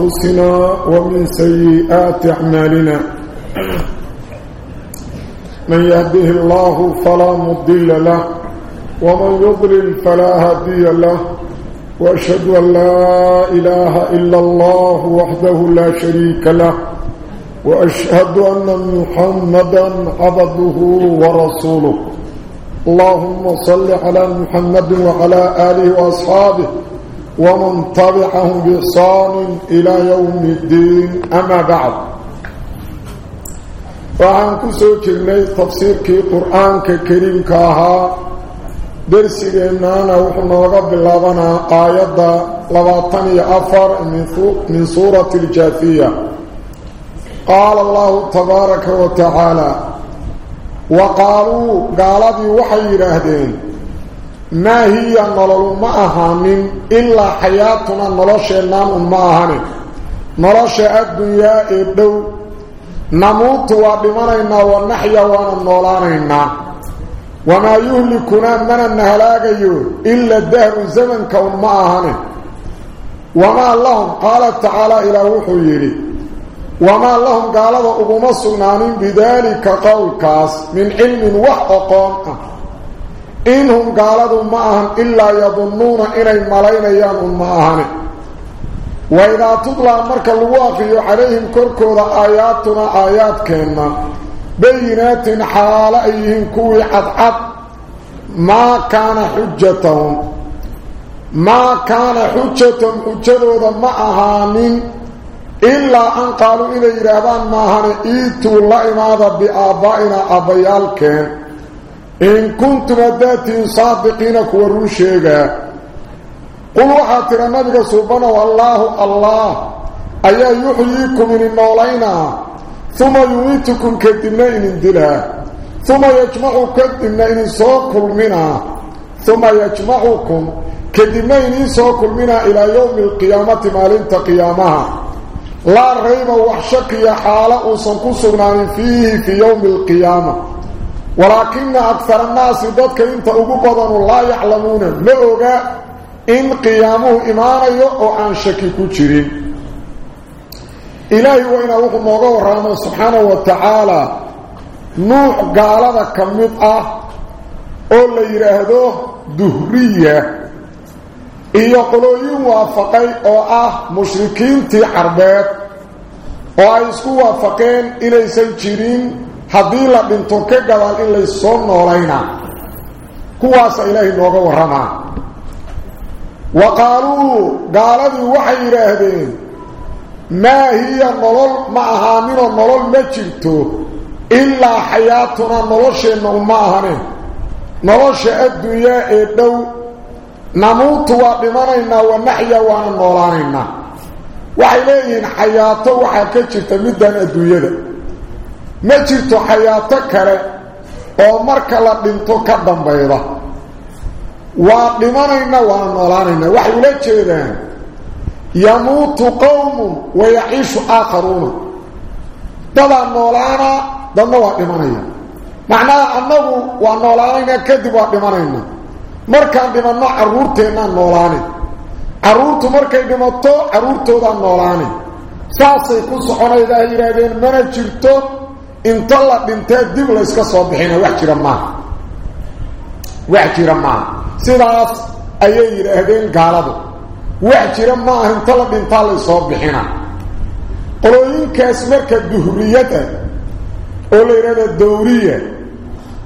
أنفسنا ومن سيئات أعمالنا. من يهده الله فلا مضل له ومن يضلل فلا هادي له. وأشهد أن لا إله إلا الله وحده لا شريك له. وأشهد أن محمدا عبده ورسوله. اللهم صل على محمد وعلى آله وأصحابه ومن تبعهم بإحسان إلى يوم الدين. أما بعد وعن كسو كلمة تفسير كي قرآن كريم كاها درسي إنانا وحنا وقب اللبنا آيات لباطني أفر من سورة الجاثية قال الله تبارك وتعالى وقالوا قالوا وحي راهدين ما هي نلل معها من إلا حياتنا نلش النام معها نلش الدنيا إبدو نموت وبمنينا ونحيا وننولانينا وما يهلكنا من النهلاقي إلا الدهر زمن كون معها وما اللهم قال تعالى إلى وحيري وما اللهم قال أبو مصنان بذلك قولكاس من علم إنهم قالوا معهم إلا يظنون إني ملين أيام معهم وإذا تطلع مركا الواقي عليهم كركوض آياتنا آيات كينا. بينات حال أيهم كوي عدعد ما كان حجتهم. ما كان حجتهم حجتهم معها من إلا أن قالوا إذا يرابان ماهن إيتوا لإماذا بآبائنا أبيالكين إن كنتم أداتين صادقين كورون شيئا. قل وحاتر النبي سبحانه والله الله. أيا يحييكم من النولين ثم يميتكم كدمين اندلا ثم يجمعكم كدمين سوكل منا ثم يجمعكم كدمين سوكل منا إلى يوم القيامة مالنت قيامها. لا ريب وحشك يا حالة وصنكسرنا فيه في يوم القيامة. walaakina akhara annaasi dadka inta ugu badanu laa yaclamuuna ma oga in qiyaamuhu imaanayo oo aan shaki ku jirin. Ilaahay waa inaa wuxuu nooga warramo subxaanahu wa tacaalaa nuuc gaalada ka mid ah oo la yidhaahdo duhriya iyo qolooyin waafaqay oo ah mushrikiintii carbeed oo ay isku waafaqeen inaysan jirin haddii la dhinto ka gadaal in laysoo noolayna kuwaasa ilaahay nooga warramaa wa qaaluu gaaladii waxay yidhaahdeen maa hiya nolol ma ahaaninoo nolol ma jirto ilaa xayaatunaa nolosheenna uma ahane nolosha adduunyaa ee dhow نموت ودمانينا ونحيا ونولانينا waxay leeyihiin xayaato waxa ka jirta middan adduunyada ma jirto xayaato kale oo marka la dhinto ka dambayda waa dhimanayna waa noolaanayna waxay ula jeedaan yamuutu qowmun wayaciishu aakharuuna dadaa noolaana dadna waa dhimanaya macnaha annagu waa noolaanayna kadib waa dhimanayna markaan dhimanno carruurteennaan noolaane carruurtu markay dhimato carruurtoodaan noolaane saasay ku soconayda ay yidhaahdeen mana jirto ان طلع بنت دب لا اسك سو بخينا واجر ما واجر ما سيراف ايي رهدين غالبو واجر ما ان طلع بنت لا سو بخينا قلوين كاس مركا دهريته اوليره الدوريه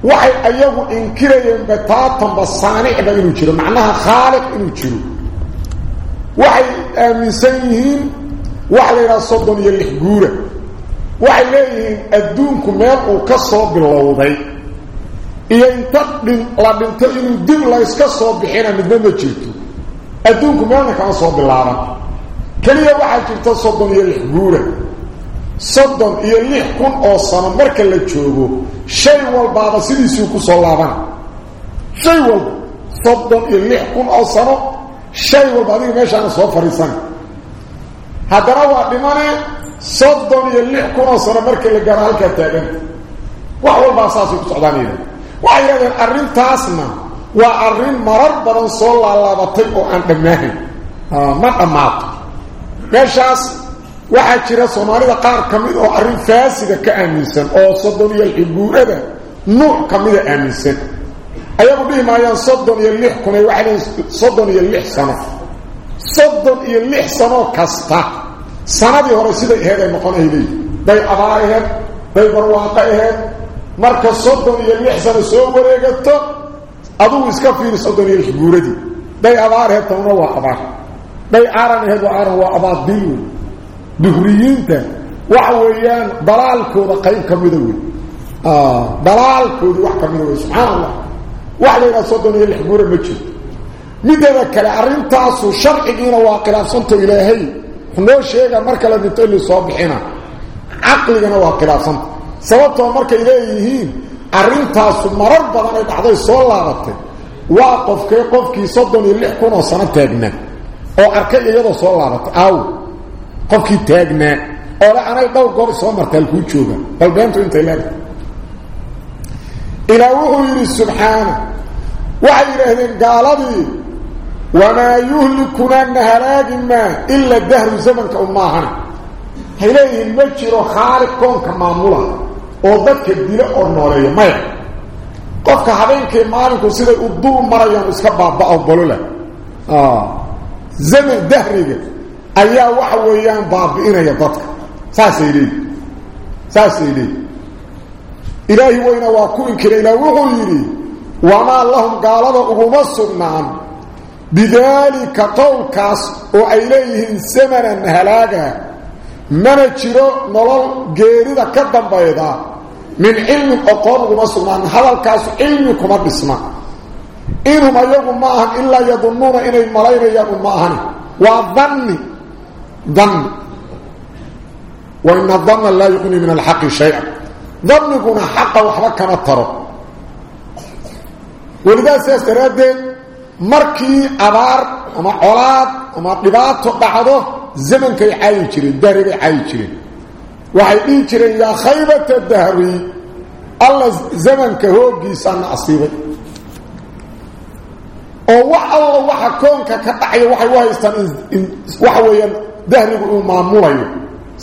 وحي ايغ انكريين بتا تنبصانع بينو جرو معناها خالق انو جرو وحي امسيهم وحي راسو دنيا الحجوره midna ma jirto adduunku meelna kama soo bilaaban keliya waxaa jirta soddon iyo lix guura soddon iyo lix kun oo sano marka la joogo shay walbaaba sidiisuu ku soo laabana shay walba soddon iyo lix kun oo sano shay walba adiga meeshaana soo fadhiisana haddana waa dhimane waxay yidhahdeen arrintaasna waa arrin marar badan soo laalaabatay oo aan dhammaahayn ma dhammaato meeshaas waxaa jira soomaalida qaar ka mid oo arrin faasida ka aaminsan oo soddon iyo xiguurada nuuc ka mida aaminsan ayagu dhihi maayaan soddon iyo lix kun ay waxay leeyiin soddon iyo lix sano soddon iyo lix sanoo kasta sanadii hore siday aheyd ay noqonay leeyihin day abaar aheyd day barwaaqo aheyd marka soddon iyo lix sano soo wareegato adugu iska fiiri soddon iyo lix guuradii day abaar aheyd tanuna waa abaar day aaran aheyd waa aaran waa abaadil wey duhriyiinta waxa weeyaan dalaalkooda qayb ka mida wey dalaalkoodii wax ka mida wey subxaan allah wax la yidhaha soddon iyo lix guura ma jirto mideeda kale arrintaasu sharcigiina waa khilaafsanto ilaahay noo sheega marka la dhinto ili soo bixina. Caqligana waa khilaafsanta sababtoo markay leeyihiin arrintaasu marar badan ay dhacday soo laabatay. Waa qofkee qofkii soddon iyo lix kun oo sano taagnaa oo arkay iyadoo soo laabatay. Aaw qofkii taagnaa oo le anay dhowr goor soo martaal kuu jooga. Bal beentu intay leedahay. Ilaa wuxuu yidhi subxaana waxay yidhaahdeen gaaladii wamaa yuhlikunaa nahalaagi maa ila dahru zamanka umaahana waxay leeyihiin ma jiro khaaliq koonka maamula oo dadka dilo oo nooleeya maya qofka habeenkii maalinku siday u dul marayaan iska baaba'o bolola zaman dahriga ayaa waxa weeyaan baabi'inaya dadka saasay leeyihin saasay leeyihin ilaahi weyna waa ku inkira ilaah بذلك قوكاس أو ايليه سمرا هلاغا من جرو نولل غيريدا كدبايدا من علم أقوال رسول الله هلكاس علمكم بسمع. ان ما يغم ما إلا يظنون ان الملائكه يغم ما وظن ظن. وإن الظن لا يغني من الحق شيئا. ظن ظنكم حق وحركنا الطرق ولذا سيسترد markii abaar ama colaad ama dhibaato dhacdo zamankay caayi jireen dahribay caayi jireen. Waxay dhihi jireen yaa khaybata dahri alla zamanka hooggiisaana asiibay. Oo wax alla waxa koonka ka dhacaya waxay u haystaan waxa weeyaan dahrigu uu maamulayo.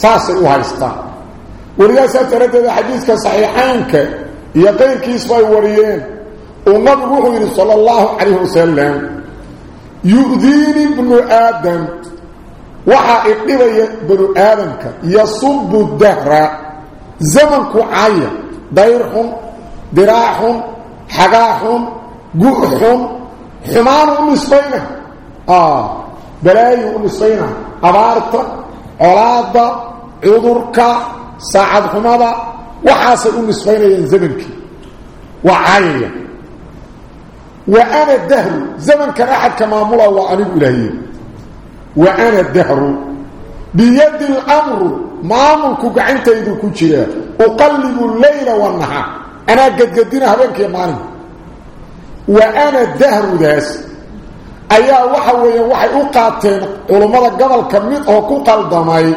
Saasay u haystaan. Welidaas sidaas daraaddeed xadiiska saxiixaynka iyo qayrkiisba ay wariyeen النبي وحده صلى الله عليه وسلم يؤذيني ابن آدم وحا اقلبي ابن آدم يصب الدهر زمنك عاية ديرح دراح حقاح قؤح حمان ونصفينه آه بلاي ونصفينه أبارت علاضة عذرك ساعد حمضة وحاسل ونصفينه زمنك وعاية وأنا الدهر زمن كان أحد كمامولا وأنب إلهي وأنا الدهر بيد الأمر ماملك قعنت إذا كجرا أقلب الليل والنهار أنا قد قدنا هبينك يا مالي وأنا الدهر داس أيها وحوية وحي أقاتين علماء قبل كميد أو كقل ضمي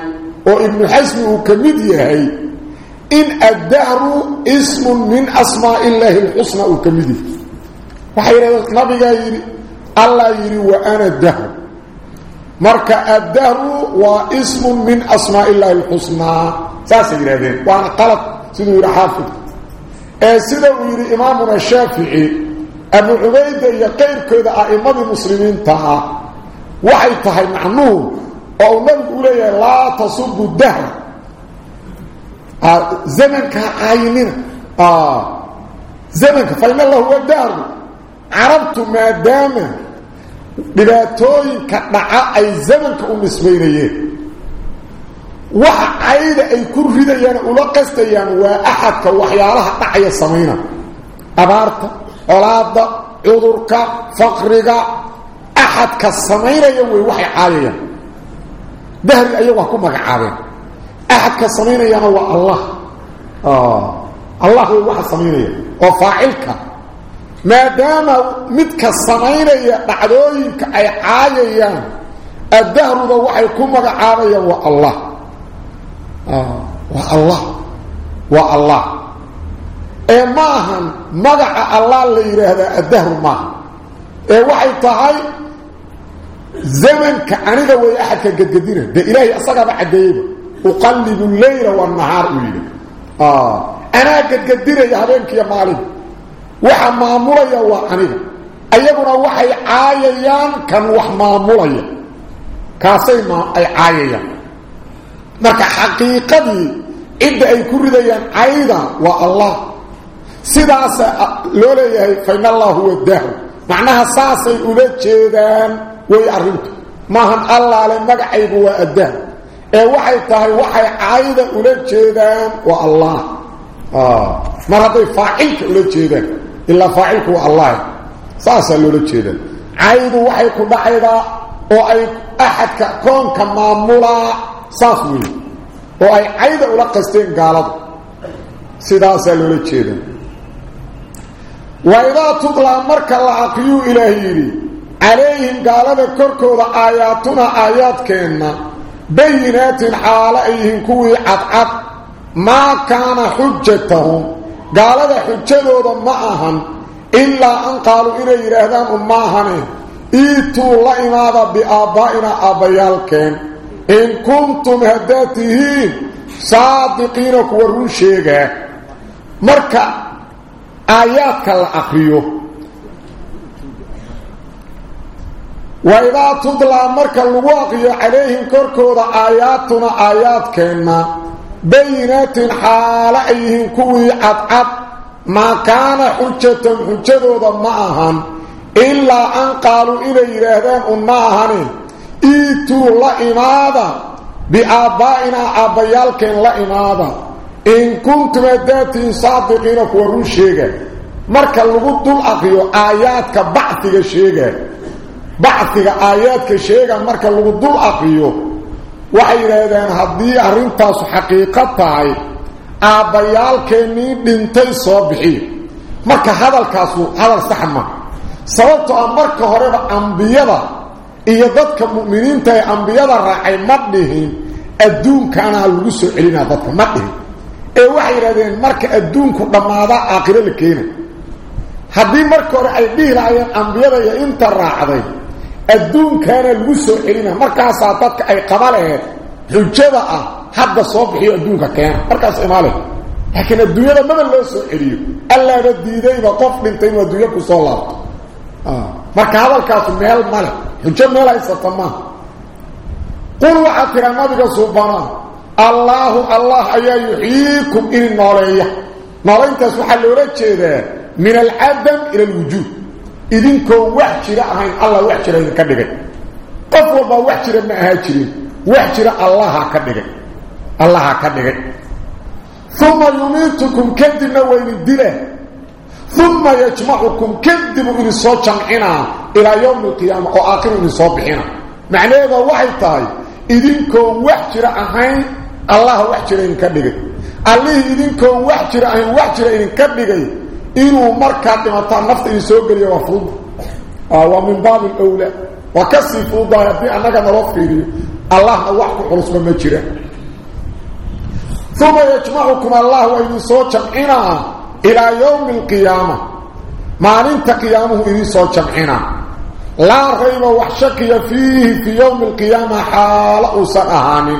أو ابن حسن كميد يهي إن الدهر اسم من وحيرا نبيغا يري الله يري وأنا الدهر. مركا الدهر واسم من أسماء الله الحسنى. وأنا قلت سيدو يري حافظ. سيدو يري إمامنا الشافعي. أبو عبيدة يقير كذا أئمة المسلمين تها. وحي تهي معنوه. أو نبي لا تصب الدهر. آه زمنك عاينين آه زمنك فإن الله هو الدهر. عربت ما دام بلا بلاتوي كدعاء أي زمن كأم اسميني وحايد أي كرفيدا يانا يعني ألقست يانا يعني وأحد كوحيارها تحيى السمينة أبارت أولاد عذرك فقرك أحد كالسمينة يوي وحي عالي دهر الأيوة كم عالي أحد كالسمينة يانا يعني الله. آه. الله هو وحي السمينة وفاعلك وفاعلك. maadaama midka samaynaya dhacdooyinka ay caayayaan addahruba waxay ku magacaabayaan waa allah. Ah, waa allah. Waa allah. Ee ma ahan magaca allah la yidhaahdaa addahru maaha ee waxay tahay zamanka aniga way axadka gadgadina. Dee ilaahay asagaaba caddeeyeyba uqallibu leyla wanahaar uu yidhi. Ah, anaa gadgadinaya habeenkiiyo maalin وحا ماموليا وأنيقا أيقنا وحي عاييان كان وح ماموليا كاسي ما أي عاييان marka xaqiiqadii cidda ay ku ridayaan cayda waa allah sidaas loo leeyahay fain allah huwa dahru macnaha saasay ula jeedaan way arrintu maahan allaale magacaygu waa addahr ee waxay tahay waxay cayda ula jeedaan waa allah mar hadday faacilka ula jeedaan waxay ku dhacaydaa oo ay axadka koonka maamulaa saas weey oo ay cayda ula qasteen gaalada sidaasaa loola jeeda wa idaa tudlaa marka la aqriyuu ilaahay yidhi calayhim gaalada korkooda aayaatuna aayaadkeenna bayinaatin xaalo ay yihiin kuwii cadcad maa kaana xujatahum ahan ilaa an qaaluu inay yidhaahdaan un ma ahane iituu la imaada biaabbaa'ina aabbayaalkeen إن كنتم هداتهين صادقين كورون شيغا مركا آياتك الأخريو وإذا بينات حالئهم كوي عدعد ما كان حجة حجة معهم إلا أن قالوا إلي رهدان معهم إيتوا لا إمادة بآبائنا آبيالكين لا إمادة إن كنتم ذاتين صادقين كورون شيئا مركا لغد الأقيو آياتك بعثك شيئا بعثك آياتك شيئا مركا لغد الأقيو waxay yiraahdeen haddii arintaas xaqiiqo tahay aabbayaalkeennii dhintay soo bixiyo? Marka hadalkaasu hadal sax ma. Sababtoo ah marka horeba ambiyada iyo dadka mu'miniinta ee ambiyada raacay ma dhihin adduunkaana lagu soo celinaa dadka ma dhihin. Ee waxay yidhahdeen marka adduunku dhammaada aakhiro la keena haddii marka hore ay dhihi lahaayeen ambiyada iyo inta raacday الدون كان المسر إلينا مركز عطتك أي قبلها حجبة حد الصوف هي الدون كان مركز إماله لكن الدنيا لماذا لا يسرحني ألا ندي إليه وقف من تين الدنيا كسول الله مركز عطتك مال الملك حجبة مالا يستطمع قلوا عطر مدك صوفنا الله الله أيها يحييكم إلي النارية نارية سوحة اللي رجل من العدم إلى الوجود idinkoo wax jira ahayn allah wax jira idinka dhigay qof walbaa wax jira ma ahaa jirin wax jira allaha ka dhigay allaha ka dhigay uma yumiitukum kadibna waa idin dila uma yajmacukum kadibu idin soo jamcinaa ilaa yowmi alqiyaama oo aakhiru idin soo bixina macnaheeda waxay tahay idinkoo wax jira ahayn allaha wax jira idinka dhigay allihii idinkoo wax jira ahayn wax jira idinka dhigay إنه مركا كما تعرفت يسوق لي وفوض ومن باب الأولى وكسي فوضا يبني أنك نرفقه الله نوحك حرص من مجره ثم يجمعكم الله وإن صوتنا إلى يوم القيامة ما ننت قيامه إذن صوتنا لا غيب وحشك فيه في يوم القيامة حال أسأهاني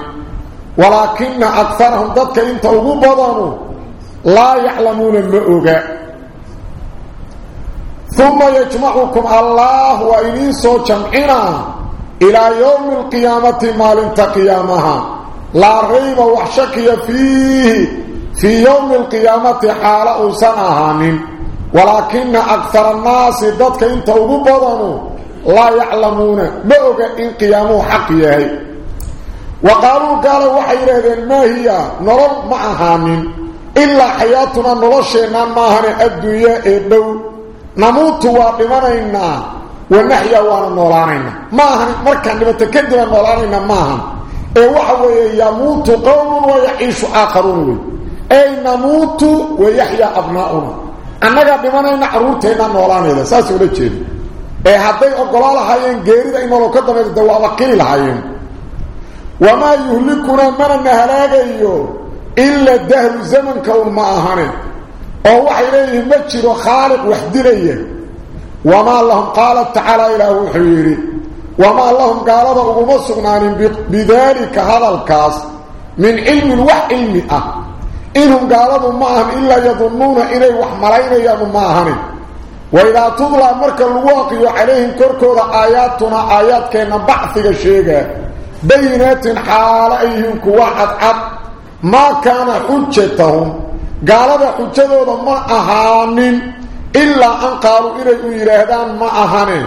ولكن أكثرهم ذاتك إن تلقوا بضانه لا يعلمون المؤقات ثم يجمعكم الله وإنين سو جمعنا إلى يوم القيامة مالنت قيامها. لا ريب وحشكي فيه في يوم القيامة حال سنهان ولكن أكثر الناس ضدك إنت وبضنوا لا يعلمون. أغا إن قيامه حقيه وقالوا قالوا وحي ما هي؟ نرى معها من إلا حياتنا نرشينا ماهن الدنيا إبنو نموت وقمانينا ونحيا وانا نولانينا ماهن مركا نمت كدنا نولانينا ماهن اي وحوي يموت قوم ويعيش آخرون اي نموت ويحيا أبناؤنا أنك بمانينا عرورتنا نولانينا ساسي ولا جيد اي حتى اقلال هايين غيري إنه لو كدنا الدواء وقيل هايين وما يهلكنا من النهلاقيو إلا الدهر زمن كون ماهنين ma jiro khaaliq wax dilaya. Wama lahum qala ta'ala ilahu wuxuu yiri وما اللهم قال أقوم السقنان بذلك هذا الكاس من علم الوح علمي أه إنهم قالوا معهم إلا يظنون إلي وحملين يا معهم وإذا تضلى مرك الواقع عليهم كركوضة آياتنا آيات كينا بعثك الشيء بينات حال أيهم gaalada xujadooda ma ahaanin ilaa an qaalu inay u yidhaahdaan ma ahane.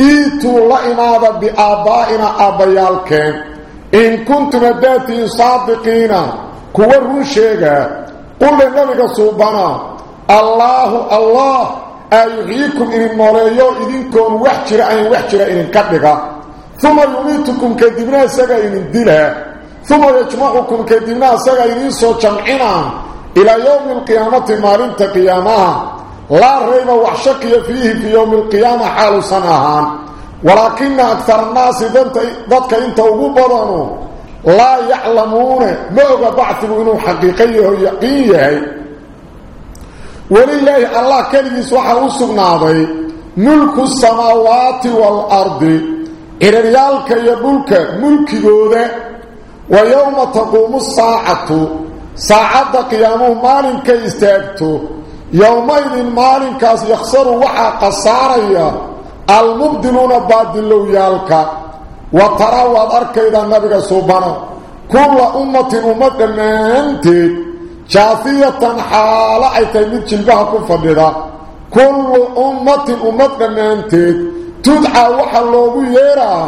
Iituu la imaada biaabbaa'ina aabbayaalkeen in kuntum haddaad tihiin kuwa run sheegaa qulle nabiga suubana allaahu allah aa yuxyiikum idin nooleeyo idinkoon wax jira ayn wax jira idinka dhiga. Uma yumiitukum kadibna isaga idin dila. Uma yajmacukum kadibna isaga idiin soo jamcinaa إلى يوم القيامة مالنت قيامها لا ريب وحشك فيه في يوم القيامة حال سنهان ولكن أكثر الناس ذاتك إنت وقبضانو لا يعلمون موغا بعثه إنه حقيقيه يقيه ولله الله كلمة سوحة أسقناضي ملك السماوات والأرض. إرريالك يبلك ملك جودة ويوم تقوم saacadda qiyaamuhu maalinkay istaagto yowmaydin maalinkaas yakhsaru waxaa khasaaraya almubdiluuna baadilowyaalka wa taraa waad arkaydaa nabiga suubana kulla ummatin umma dhammaanteed jaafiyatan xaalo ay tahay mid jilbaha ku fadhida. Kullu ummatin ummad dhammaanteed tudcaa waxaa loogu yeeraa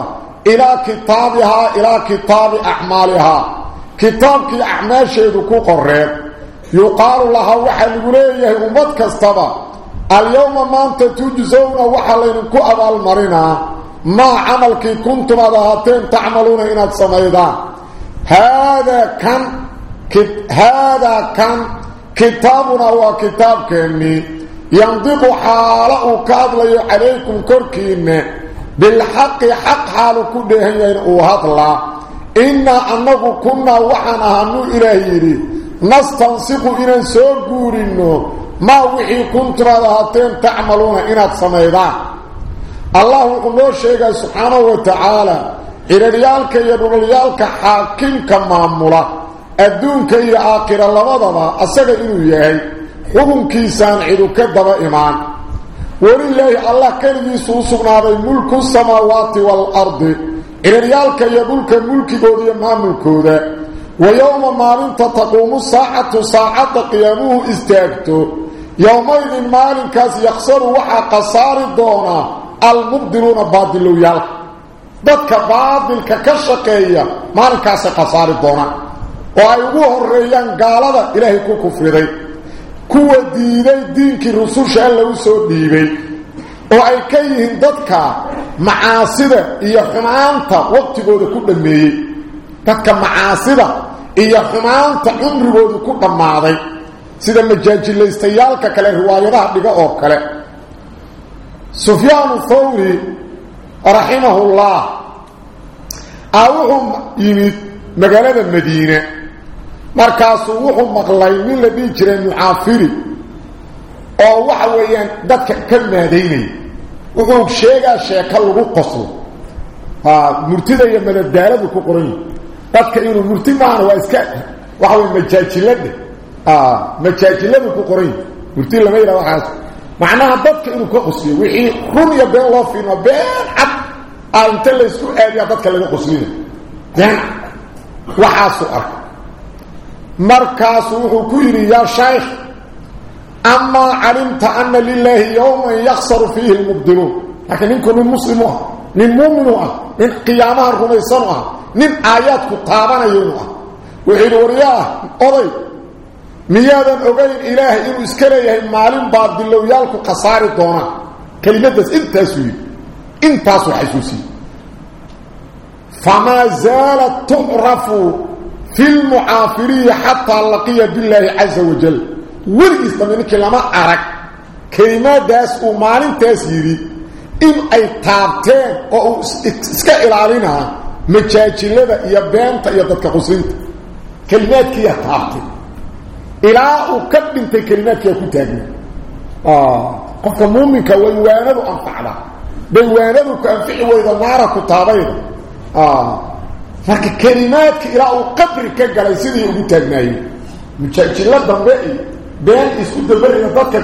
ilaa kitaabihaa ilaa kitaabi acmaalihaa. كتاب كتابك أعمال شيدكو قرر يقال لها وحل قليه أمة كستبا اليوم ما أنت تجزون وحلينكو أبا المرنا ما عملك كنتم هاتين تعملون إن السميدان هذا كان هذا كان كتابنا وكتاب كني ينطق حاله كادلي عليكم كركين بالحق حق حال كدهن وهضلا إنا أنه كنا وحنا هنو إلهيري. نستنسق إنا سوقورنو ما وحي كنتم هاتين تعملون إن السميدان الله ونو شيغا سبحانه وتعالى. إريالك يدوليالك حاكمك مامولا أدونك يا آخر لبضبا. أساق إنو يهي. حكمكيسان عدو كدب إيمان. ولله الله كلمي سوسقنا هذا ملك السماوات والأرض. إريالك يدولك ملك قودي ما ملكودا ويوم مالنت تقوم الساعة ساعة قيامه استاكتو يومئذ مالنكاس يخسر وحا قصار الدونا المبدلون بادلو يالك ka shaqeeya maalinkaas qasaari doona oo ay ugu horeeyaan gaalada ilaahay ku kufriday kuwa diiday diinkii rususha alla u soo dhiibay oo ay ka yihiin dadka macaasida iyo xumaanta waqtigooda ku dhammeeyey. Dadka macaasida iyo xumaanta cumrigoodu ku dhammaaday. Sida majaajilaystayaalka kale riwaayadaha dhiga oo kale. Sufyaanu thawri raximahullah a wuxuu yimid magaalada madiine. Markaasuu wuxuu maqlay nin la dhihi jiray mucaafiri oo waxa weeyaan dadka ka maadaynaya wuxuu sheegaa sheeko lagu qoslo murtida iyo madadaaladu ku qoran dadka inuu murti maahana waa iska waxa wey majaajilada majaajiladu ku qoran murti lama yidhaha waxaas. Macnaha dadka inuu ka qosliyo wixii run iyo been loo fiirma been cad ah inta laysku aadiyaa dadka laga qoslinayo been waxaasuu arka. Markaasuu wuxuu ku yidhi ya shaykh أما علمت أن لله يوم يخسر فيه المبدلون. لكن إنكم من مسلمها من مؤمنوا من قيامها الرميسانها من آيات كتابنا يومها وحيد ورياه أضي مياذا عبين إله إنو إسكريه المعلم بعد الله يالك قصار الدونة كلمة دس إن تسوي إن تسو حسوسي فما زالت تعرف في المعافرية حتى اللقية بالله عز وجل. Weligiis dambe ninkii lama arag kelimadaas uu maalintaas yidhi in ay taabteen oo uu iska ilaalinaa majaajilada iyo beenta iyo dadka quslinta kelimaadkiiya taabtay ilaa uu ka dhintay kelimaadkiia ku taagna qofka muuminka way waanadu anfacda بيوانادو كأنفعي وإذا نارا كتابين آه marka kalimaadka ilaa uu qabri ka galay sidii ugu taagnaayey mujaajilo dambe iyo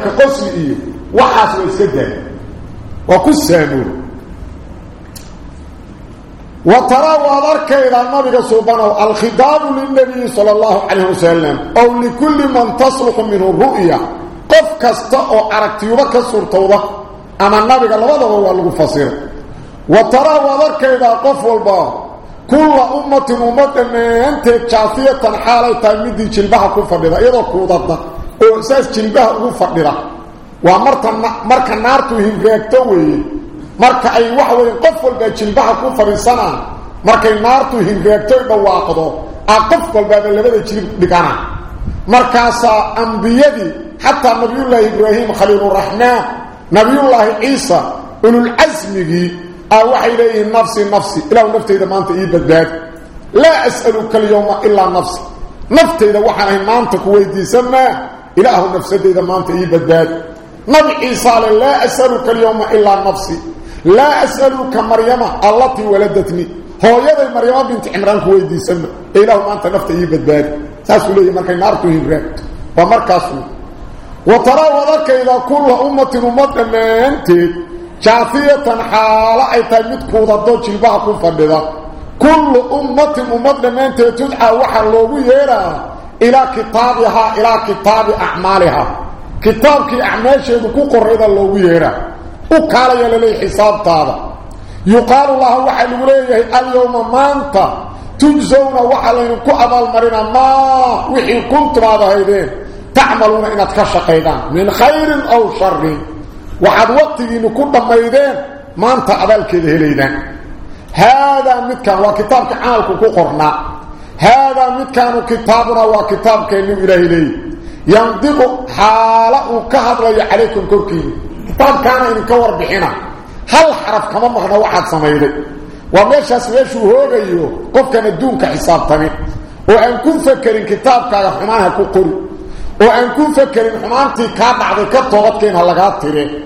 ka qosli iyo waxaas waa iska daaya waa ku saamoor وترى وذرك إلى النبي سبحانه الخطاب للنبي صلى الله عليه وسلم أو لكل من تصلح منه الرؤية قف كستاء أركتيوبك سورتوضة أما النبي هذا هو المفسر وترى وذرك إلى قف والبار كل أمة ما أنت شافية حالة تلميذ جلبها كفردها إذا كودتنا أو أساس جلبها كفردها ومرت مرك النار تهين ريكتوي marka ay wax weyn qof walba jilbaha ku fariisanaan markay naartu hinreegto dhawaaqdo a qof walba labada jilib dhigana markaasa anbiyadii hatta nabiyullaahi ibraahim khaliilur rahmaan nabiyullaahi ciisa ulul azmigi aw waxay leeyihiin nafsi nafsi ilaa naftayda maanta ii badbaad laa as'aluka alyawma ilaa nafsi naftayda waxaan ahay maanta ku weydiisanaa ilaahu nafsadayda maanta ii badbaad nabi ciisa laa as'aluka alyawma ilaa nafsi لا أسألك مريم التي ولدتني. هو يدي مريم بنت عمران كويدي سنة. إله ما أنت نفت باري ساسو لي مركي نارتو هنرات ومركاسو وترى وذلك إذا كل أمة أمة ما أنت شافية حالة أي تلمت كوضا دوش الباقو فرددا كل أمة أمة ما أنت تدعى وحر لوغو يرى. إلى كتابها إلى كتاب أعمالها. كتابك أعمال كو قرر لوغو يرى وقال يا للي حساب طابا يقال الله وحي لوليه اليوم ما انت تجزون وحلين كعبال مرنا ما وحي كنتم هذا هيدين تعملون إنك كشقيدان. من خير أو شر. وحد وقت إنه كنت ميدين ما انت عبال كده هليدان هذا متكان وكتابك عالك كقرنا هذا متكان كتابنا وكتابك إنه إله إليه ينطق حالة كهضر عليكم كركين كتاب كان إن كور بحنا. هل حرف كما مغنى واحد سميدي وميشاس ميشو هوغيو قف كان الدون كحساب تمي وأن كن فكرين كتاب كان حمانها كقري وأن كن فكرين حمانتي كان بعد كتوغط كين هلقات تري.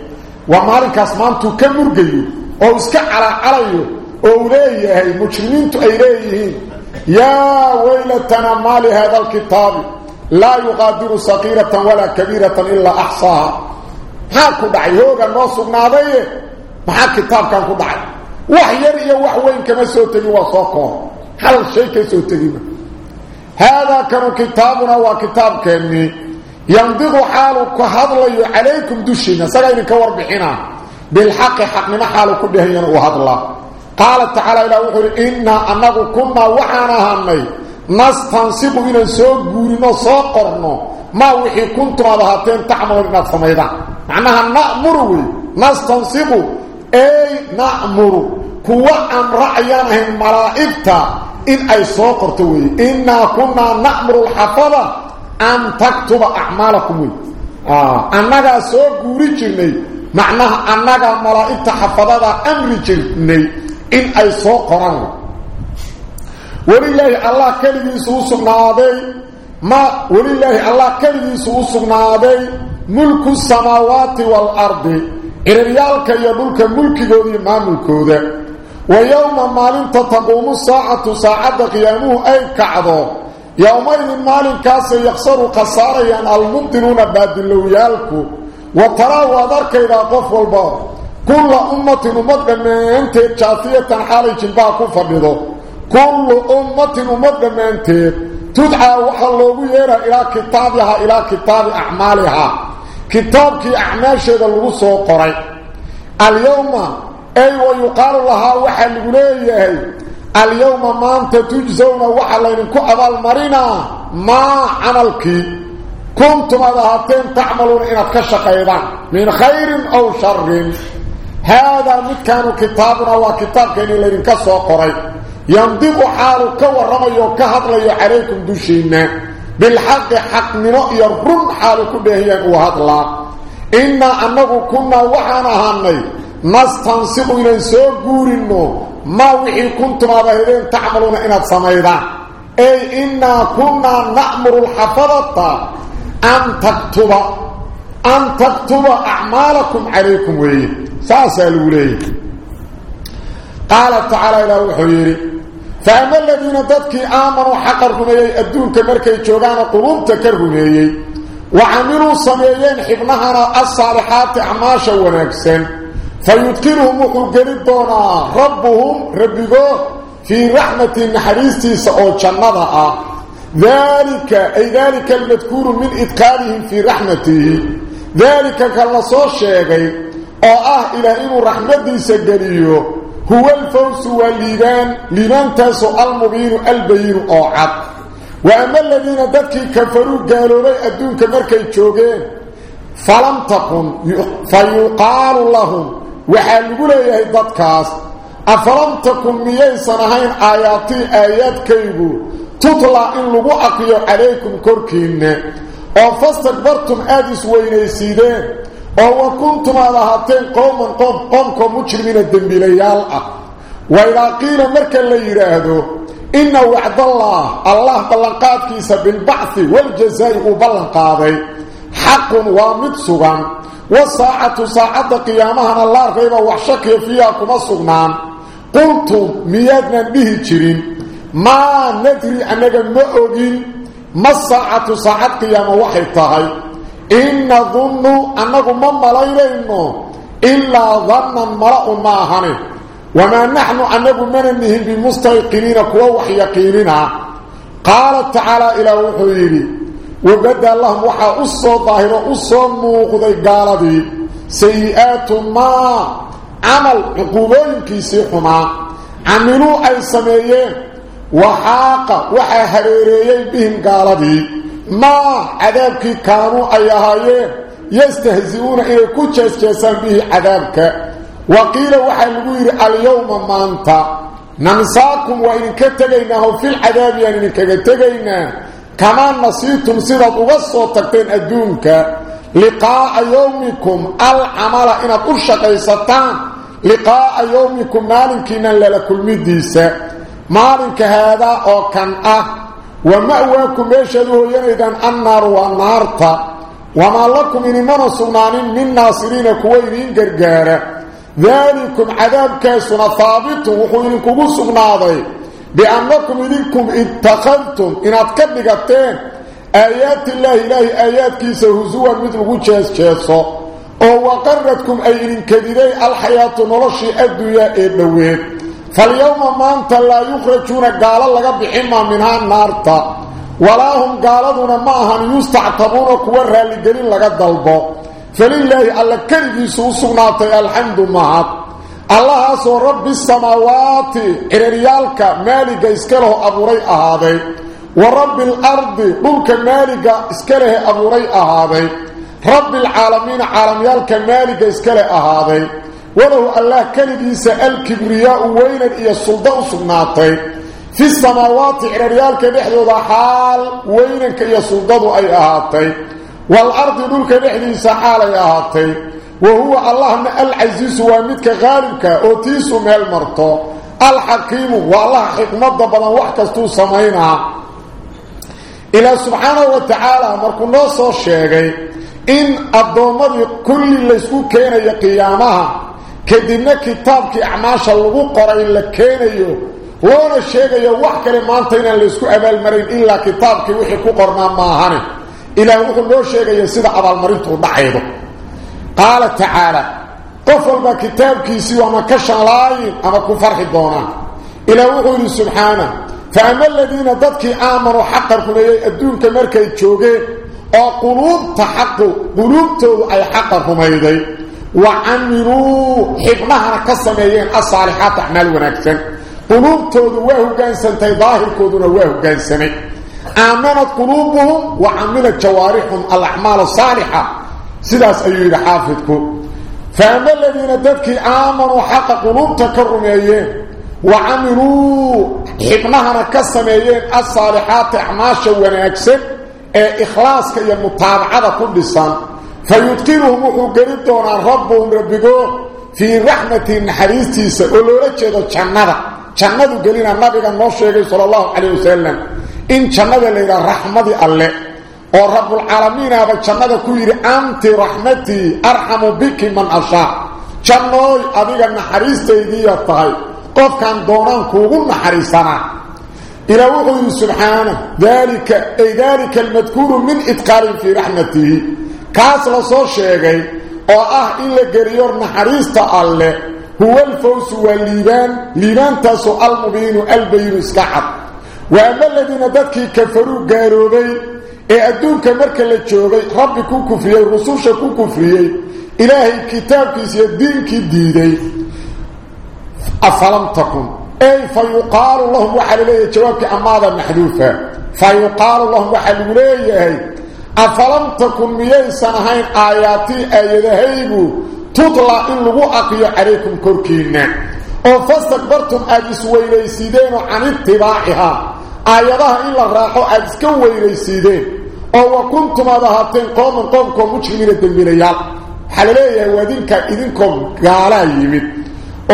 ومالك اسمانتو كمرقيو أو اسكا على عليو. أو ليه مجرمين تو ايليه يا ويلتنا ما لهذا الكتاب لا يغادر صغيرة ولا كبيرة إلا أحصاها. حاكو دعيوغا نوصب ناضي محا كتاب كان كدعي. وحيري وحوين كما سوتني وصوكوه حال الشيء كي سوتني؟ هذا كان كتابنا وكتاب كني. ينضغ حالك هضلي عليكم دشينا. سألين كوربحنا بالحق حق من حالك بهين وهضلي قال تعالى إلى وحر إنا انكم كنا وحنا همي نستنسب من سو غورنا سو قرنا ما وحي كنت على هاتين تعملنا فميدا معناها نامر نستنسب أي نامر كو أمر ايامهم ملائكه إن أي سو قرتوي ان كنا نأمر الحفظه أن تكتب أعمالكم آه. انغا سو غوري جيني معناها انغا ملائكه حفظه أمر جيني إن أي سوقران ولله الله كلمة سوسنادي ما ولله الله كلمة سوسنادي ملك السماوات والأرض. إريالك يدلك ملك قولي ما ملكوذا ويوم مالين تتقوم الساعة ساعة قيامه أي كعضو يومين مالين كاس يخسر قصاريا المبطلون بعد اللويالك. وترى وذرك إلى قف والبار كل أمة من أنت شافية حالي جلبها كل أمة من أنت تدعى وحلوه يرى إلى كتابها إلى كتاب أعمالها. كتابك أعمال شيء سو قري اليوم أي ويقال لها وحل قليه اليوم ما أنت تجزون وحل لنكو أبال مرينا ما عملك. كنتم أذهبتين تعملون إنك كشقيدا من خير أو شر. هذا مكان كتابنا وكتابك إن لنكو سو قري ينضغ حالك ورمي وكهضلي عليكم دشينا بالحق حق نرأي الرن حال كله وهدلا إنا أنه كنا وحانا هاني. نستنصق إلى سوقورنا ما وحي كنتم أبهدين تعملون إنا تصميدا أي إنا كنا نأمر الحفظة. أن تكتب. أن تكتب أعمالكم عليكم ويه ساسا الوليه قال تعالى إلى وحيري فأما الذين ضدك آمنوا حق الرميي أدونك مركي جوغان قلوبتك الرميي وعملوا سميين حبنهنا الصالحات أعماشا ونكسا فيدخلهم وقلدونا ربهم ربكو في رحمة النحريستي سأو جنة ذلك أي ذلك المذكور من إدخالهم في رحمته. ذلك كالنصو الشيغي أو أه إلى إنه رحمته سجريه هو الفوز والليبان لمن تاسو المبين البين أو عد وأما الذين دكي كفروا قالوا لي أدونك مركي تشوغين فلم تكن فيقال لهم وحالقوا لي دكاس أفلم تكن ميسانهين آياتي آيات كيبو تطلع إن لغو أقيو عليكم كوركين oo fastakbartum aad isweynaysiideen wa kuntum aad ahaateen qowman qoom qoomkoo mujrimiina dembiilayaal ah wa idaa qiila marka la yidhaahdo inna wacdallah allah ballanqaadkiisa bilbacthi waljazaa'i uu ballanqaaday xaqun waa mid sugan wasaacatu saacadda qiyaamahana laa rayba wax shakiya fiiha kuma sugnaan qultum miyaadnan dhihi jirin maa nadri annaga ma ogin ما الساعة ساعة قيامة وحيطهي إن ظن أنه ما إلا ماهنه وما نحن أنه من النهم بمستيقنين كوا وحيقيننا قال تعالى إلى وحيري وبدأ اللهم وحا أصو ظاهر أصو موقضي قال دي سيئات ما عمل عقوبين كيسيحما. عملوا أي سميين. وحاق وحا هريريين بهم قالدي ما عذابك كانوا أيهايين يستهزئون إلى كتشيس جيسان به عذابك. وقيل وحا لغير اليوم ما أنت ننساكم وإن كتغيناه في العذاب يعني إن كتغينا كما نصيتم سيدة أغسطوا تكتين أدونك لقاء يومكم العمل إن أرشقيستان لقاء يومكم مالكنا للكل مديسة. مالك هذا أو كان أه. ومأواكم يشهده ينيدا النار والنار وما لكم إن من صنان من ناصرين كوينين قرقارة. ذلكم عذاب كاسنا ثابت وخوينكم صناضي بأنكم إذنكم اتخذتم إن أتكبقتين آيات الله إله آيات كيسا هزوا مثل وجهز كيسا وقرتكم أي إن كذلي الحياة نرشي الدنيا إبويت فاليوم ما أنت لا يخرجون قال الله بحما منها النار ولا هم قالدون معهم يستعتبون كورها لقليل لقد ضلبوا فلله ألا كربي سوسناتي الحمد معك الله أسو رب السماوات إريالك مالك إسكاله أبو ري أهادي ورب الأرض ملك مالك إسكاله أبو ري أهادي رب العالمين عالميالك مالك إسكاله أهادي وله الله كنبيس الكبرياء وين إيا السلطان سناتي في السماوات إريالك نحن حال وينك إيا السلطان أي أهاتي والأرض نلك نحن حال أي أهاتي وهو الله العزيز ومدك غالبك أوتيس من المرطو الحكيم والله حكمة بنا وحكستو سمينها إلى سبحانه وتعالى مركو نوصو الشيغي إن الضوامر كل اللي اسكو كينا يقيامها وأنا الشيغي وحكا لمانتين اللي اسكو أبال مرين إلا كتابك وحي كو قرنا ماهاني إلى وحكو لو الشيغي سيدا أبال مرين تضحيده قال تعالى قفل بكتابك سوى ما كشن لاين أما كفرح الدونان إلى وحو سبحانه فأما الذين ضدك آمنوا حقا الدون كمركة ka sameeyeen asaalixaat acmaal wanaagsan quluubtoodu waa وعملوا حكمها كسميين الصالحات أعمال ونكتن. قلوب تودواه قانسن تيظاهر كودواه قانسن آمنت قلوبهم وعملت جوارحهم الأعمال الصالحة. سلاس أيها الحافظكم فأما الذين دفكي آمنوا حق قلوب تكرم تكرميين وعملوا حكمها كسميين الصالحات أعمال ونكتن إخلاص كي المطابعة كل سنة فيبتلهم وقردون عن ربهم ربكو في رحمة حريستي سألوا رجل جنده. جنده ما النبي نوشيكي صلى الله عليه وسلم. إن جنده لإذا رحمة الله. ورب العالمين هذا جنده كويري أنت رحمتي أرحم بك من أشاء. جنده أبيك نحريستي دي يطهي. قف كان دونان كوغل نحريستنا إلى وقل سبحانه. ذلك أي ذلك المذكور من إتقال في رحمته. كاس لا سو شيغي أو آه ان لغريور نحريستا الله هو الفوز والليبان ليبان تاسو المبين البير سكحت واما الذين دك كفروا غاروبي اي ادونك مركه لا جوغي ربي كو كفري الرسول شكو كفري اله الكتاب كي دينك ديدي افلم تكن اي فيقال الله وحليه جوابك اماذا محذوفه فيقال الله وحليه lagu aqiyo calaykum korkiinna oo fastakbartum aada isweynaysiideenoo can itibaacihaa aayadaha in la raaco aada iska weynaysiideen oo wa kuntum aad ahaateen qooman qoomkoo mujrimiina dembilayaal waxaa la leeyahay waa idinkaa idinkoo gaalaa yimid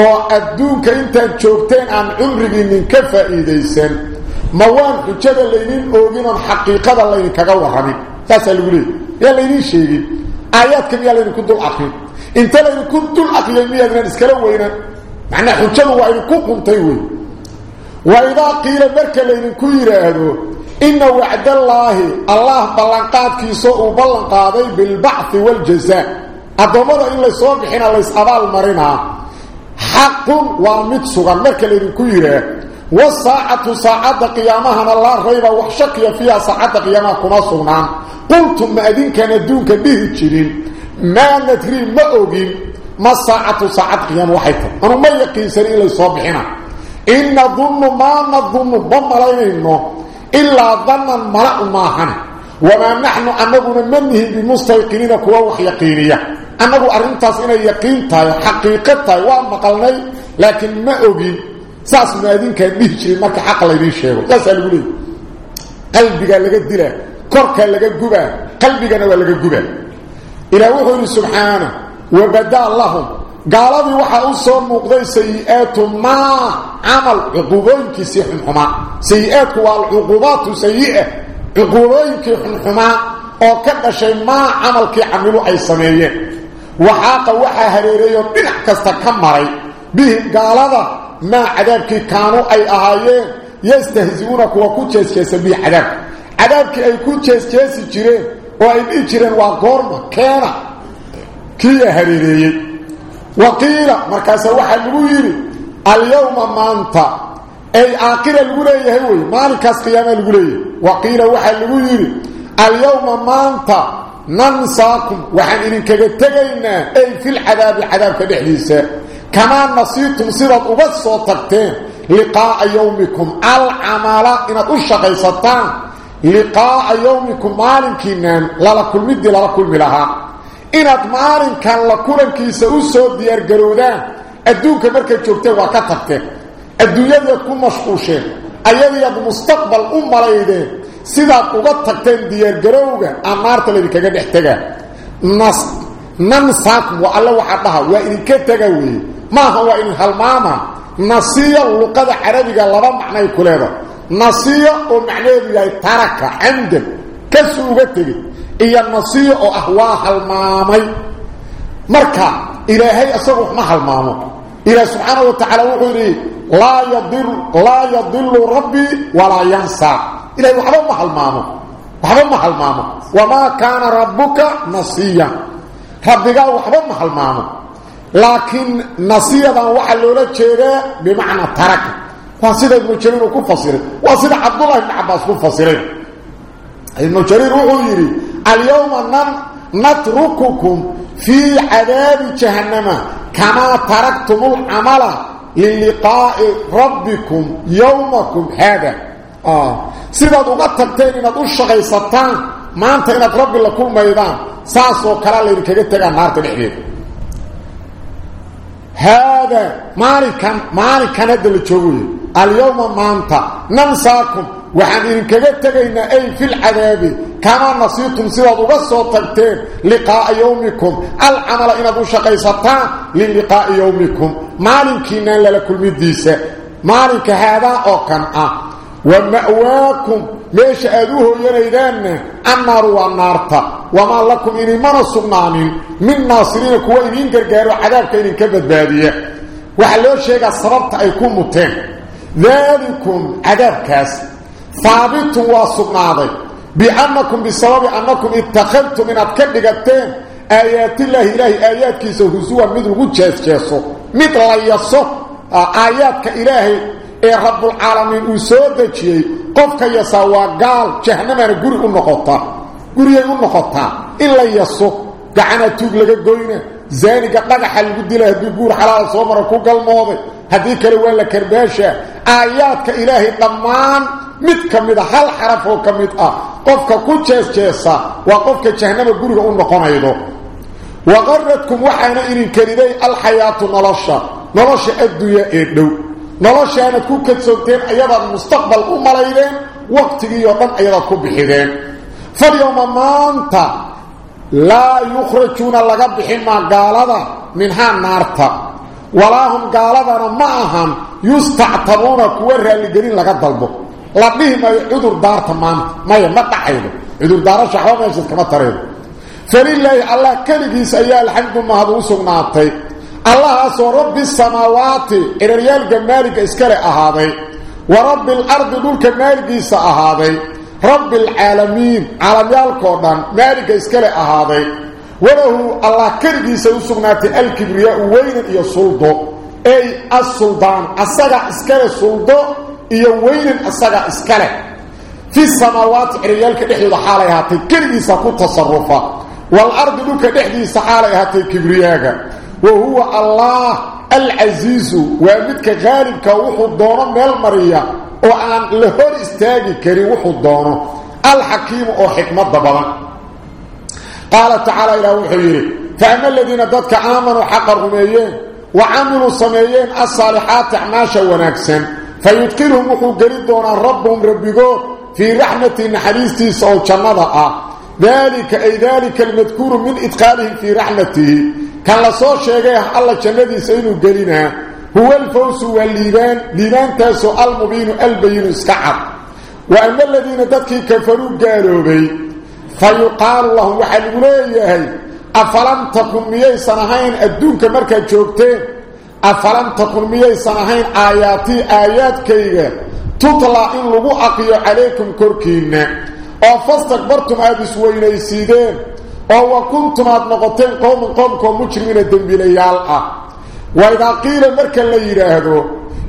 oo adduunka intaad joogteen aan cumrigiinnin ka faa'iidaysan ma waan xujada laydin oogin oon xaqiiqada laydinkaga warramin تسالوني لي يني شيغي ايات كم يلا يكون دول عقيد انت لو كنت العقل يميا من اسكلا وينا معنا حجلو وين كوكم تيوي واذا قيل بركه لين كيرهدو ان وعد الله الله بلنقاد كيسو وبلنقاداي بالبعث والجزاء اضمر ان لا سوق حين الله يسعد المرينا حق وامت سوغان بركه لين كيره والساعة ساعه قيامها الله ريبه وحشك فيها ساعه قيامها كما سوغنا ma adinkaan adduunka dhihi jirin maa nadrii ma ogin ma saacatu saacad qiyaama waxay tahay anu ma yaqiinsanin in laysoo bixina in nadunnu maa nadunnu ma malaynayno ilaa dannan mala u maahane wamaa naxnu annaguna ma nihin bimustayqiniina kuwa wax yaqiiniya annagu arrintaas inay yaqiin tahay xaqiiqo tahay waa maqalnay laakiin ma ogin saas maadinkaan dhihi jirin marka xaqa laydiin sheego saasaa lagu leeyay qalbigaa laga dilaa korkaa laga gubaa qalbigana waa laga gubaa ilaah wuxuu yidhi subxaana wabadaa lahum. Gaaladii waxaa u soo muuqday sayi-aatu maa camal cuquubooyinkiisii xunxumaa sayi-aadku waa alcuquubaatu sayi-a cuquubooyinkii xunxumaa oo ka dhashay maa camalkii camilu ay sameeyeen. Waxaaqa waxaa hareereeyoo dhinac kasta ka maray. Bihi gaalada maa cadaabkii kaanuu ay ahaayeen yastahzi-uuna kuwa ku jeesjeesa bihi cadaabka cadaabkii ay ku jeesjeesi jireen oo ay dhihi jireen waa goorma keena kiiyaa hareereeyey wa qiila markaasa waxaa lagu yidhi alyawma maanta ay aakira lagu leeyahay wey maalinkaas qiyaamaa lagu leeyahay wa qiila waxaa lagu yidhi alyawma maanta nansaakum waxaan idinkaga tegaynaa ay filcadaabi cadaabka dhexdiisa kamaa nasiitum sidaad uga soo tagteen liqaa'a yawmikum alcamala inaad u shaqaysataan liqaa'a yawmikum maalinkiinaan lala kulmiddii lala kulmi lahaa. Inaad maalinkan la kulankiisa u soo diyaargaroodaan adduunka markaad joogteen waa ka tagteen adduunyadaad ku mashquusheen ayadiiad mustaqbal u malaydeen sidaad uga tagteen diyaargarowga aan naarta laydinkaga dhex tegaa nansaakum waa alle waxaa dhaha waa idinka tega weeye. Maaha waa idin halmaama nasiya luqada carabiga laba macnay ku leeda نصيه ومعنيه هي ترك عند كسوغتي هي نصيه واهواها اهواها المامي مركا إلى هي اسقو ما المامو إلى سبحانه وتعالى وحري لا يضر لا يضل ربي ولا ينسى إلى يحب ما المامو يحب ما المامو وما كان ربك نصيا ربك يحب ما المامو لكن نصيه وحلوله جيره بمعنى تركه فاسد ابن جرير كو فاسيره واسد عبد الله بن عباس كو فاسيره ابن جرير يقولي اليوم نن نترككم في عذاب جهنم كما تركتم العمل للقاء ربكم يومكم هذا. آه. سيبا دوغتتين ان اشغي ستان ما انت ان رب الله كل ميدان ساسو كلا لين كغه تغا نار تخيد هذا مالك مالك ندل جوي nansaakum waxaan idinkaga tegaynaa ay filcadaabi kamaa nasiitum sidaad uga soo tagteen liqaa'a yawmikum alcamala inaad u shaqaysataan liliqaa'i yawmikum maalinkiinaan lala kulmidiisa maalinka haadaa oo kan ah wa ma'waakum meesha aad u hooyanaydaanna annaaru waa naarta وما لكم idiinmana sugnaanin من ناصرين kuwa idiin gargaaro cadaabka idinka badbaadiya waxaa loo sheegaa sababta ay ku mutaysteen ذلكم cadaabkaas. ثابت u sugnaaday بأنكم بسبب أنكم اتخذتم inaad ka dhigateen آيات الله ilaahay aayaadkiisa هزوا mid lagu jeesjeeso. mid la yaso. aayaad ilaahay ee رب العالمين u soo dejiyay قفك يسوا قال جهنم غري نقطه غري نقطه إلا يسو. gacana tuug laga goyna zaaniga dhagaxa lagu dila haddii guur xalaal soo mara ku galmooday haddii kale waa la karbaashaa aayaadka ilaahay dhammaan mid ka mid a hal xaraf oo ka mid ah qofka ku jeesjeesa waa qofka jahnama guriga u noqonaydo. Wa qaradkum waxaana idin kariday alxayaatu nolosha nolosha adduunya ee dhow. Noloshaanad ku kadsoonteen ayadaad mustaqbal u malaydeen waqtigiioo dhan ayadaad ku bixideen. Falyowma maanta laa yukhrajuuna laga bixin gaalada minhaa naarta. ولا هم قالدا معهم يستعتبون كورا لجرين لغا دلبو لديه ما عذر دار تمام ما يمدحيده عذر دار شحوه ما يشد كما تريد فلله الله كلغيس ايا الحمد ما هذا سغناتي الله سو رب السماوات الريال جمالك اسكره اهادي ورب الأرض دول كمالكيس اهادي رب العالمين عالم يالكودان مالك اسكله اهادي وله الله كرغي سوسغنات الكبرياء وين يا سلطو اي السلطان اسغا اسكل سلطو يا وين اسغا اسكل في السماوات ريالك دخلوا حالها كرغي سكو تصرفا والارض دوك دخدي سحالها كبرياء وهو الله العزيز ومدك غالب كوحو الدورة من مريا وعن لهور استاقي كري وحو الدورة الحكيم وحكمة ببنا ilaa wuxuu yidhi faama aladiina dadka aamanuu xaqa rumeeyeen wa camiluu sameeyeen asaalixaati acmaasha wanaagsan فيدخلهم وقل دون ربهم ربكو في رحمة نحريستيس أو جنة ذلك أي ذلك المذكور من إدخالهم في رحمته. كان لصور شيئا الله جنة سينو قلنا هو الفوس والليبان ليبان تاسو المبين البين اسكعب وأن الذين تدكي كفروا قالوا بي فيقال لهم وحلقوا ليه أفلم تكن ميي سنهين أدونك مركز جوكتين؟ أفلم تكن ميي سنهين آياتي آيات كيغة؟ تطلع إن لغو أقيا عليكم كوركين أو فاستكبرتم آبس وينيسيدين أو وكنتم أدنقطين قوم قومكم مجرمين الدنبيليال وإذا قيل مركا ليراهدو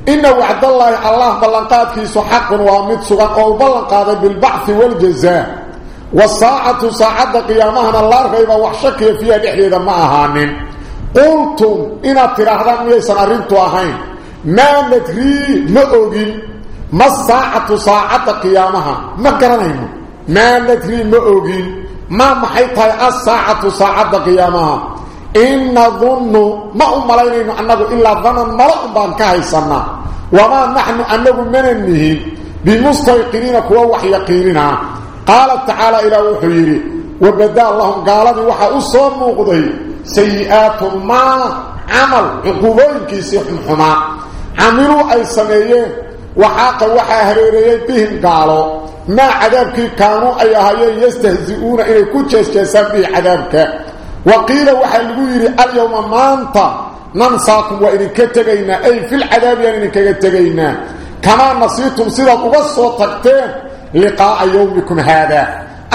إن وعد الله الله بلنقات كيسو حق وامد سغان أو بلنقات بالبعث والجزاء. والساعة ساعة قيامها الله غيبا وحشك فيها نحن ما أهانين. قلتم إن تراهدان ميسان أرنتو أهين. ما ندري ما أغين ما الساعة ساعة قيامها؟ ما قرنين ما ندري ما أغين ما محيطها الساعة ساعة قيامها. إن نظن ما أمالين أنه إلا ظنن مرأ بان كهيسنا وما نحن أنه من بمستيقنين كوا وحي يقيننا قال تعالى إلى وحيري وبدأ اللهم قال لي وحا أصور موقضي سيئات ما عمل عقوبين كيسيح محما عملوا أي سميين وحاق وحا هريريين بهم قالوا ما عذابك كانوا أي هايين يستهزئون إلي كتشيس كيسان عذابك. وقيل وحا الويري اليوم ما انت ننساكم وإن كتغينا أي في العذاب يعني كتغينا كما نصيتم صدق وصوا تكتين لقاء يومكم هذا.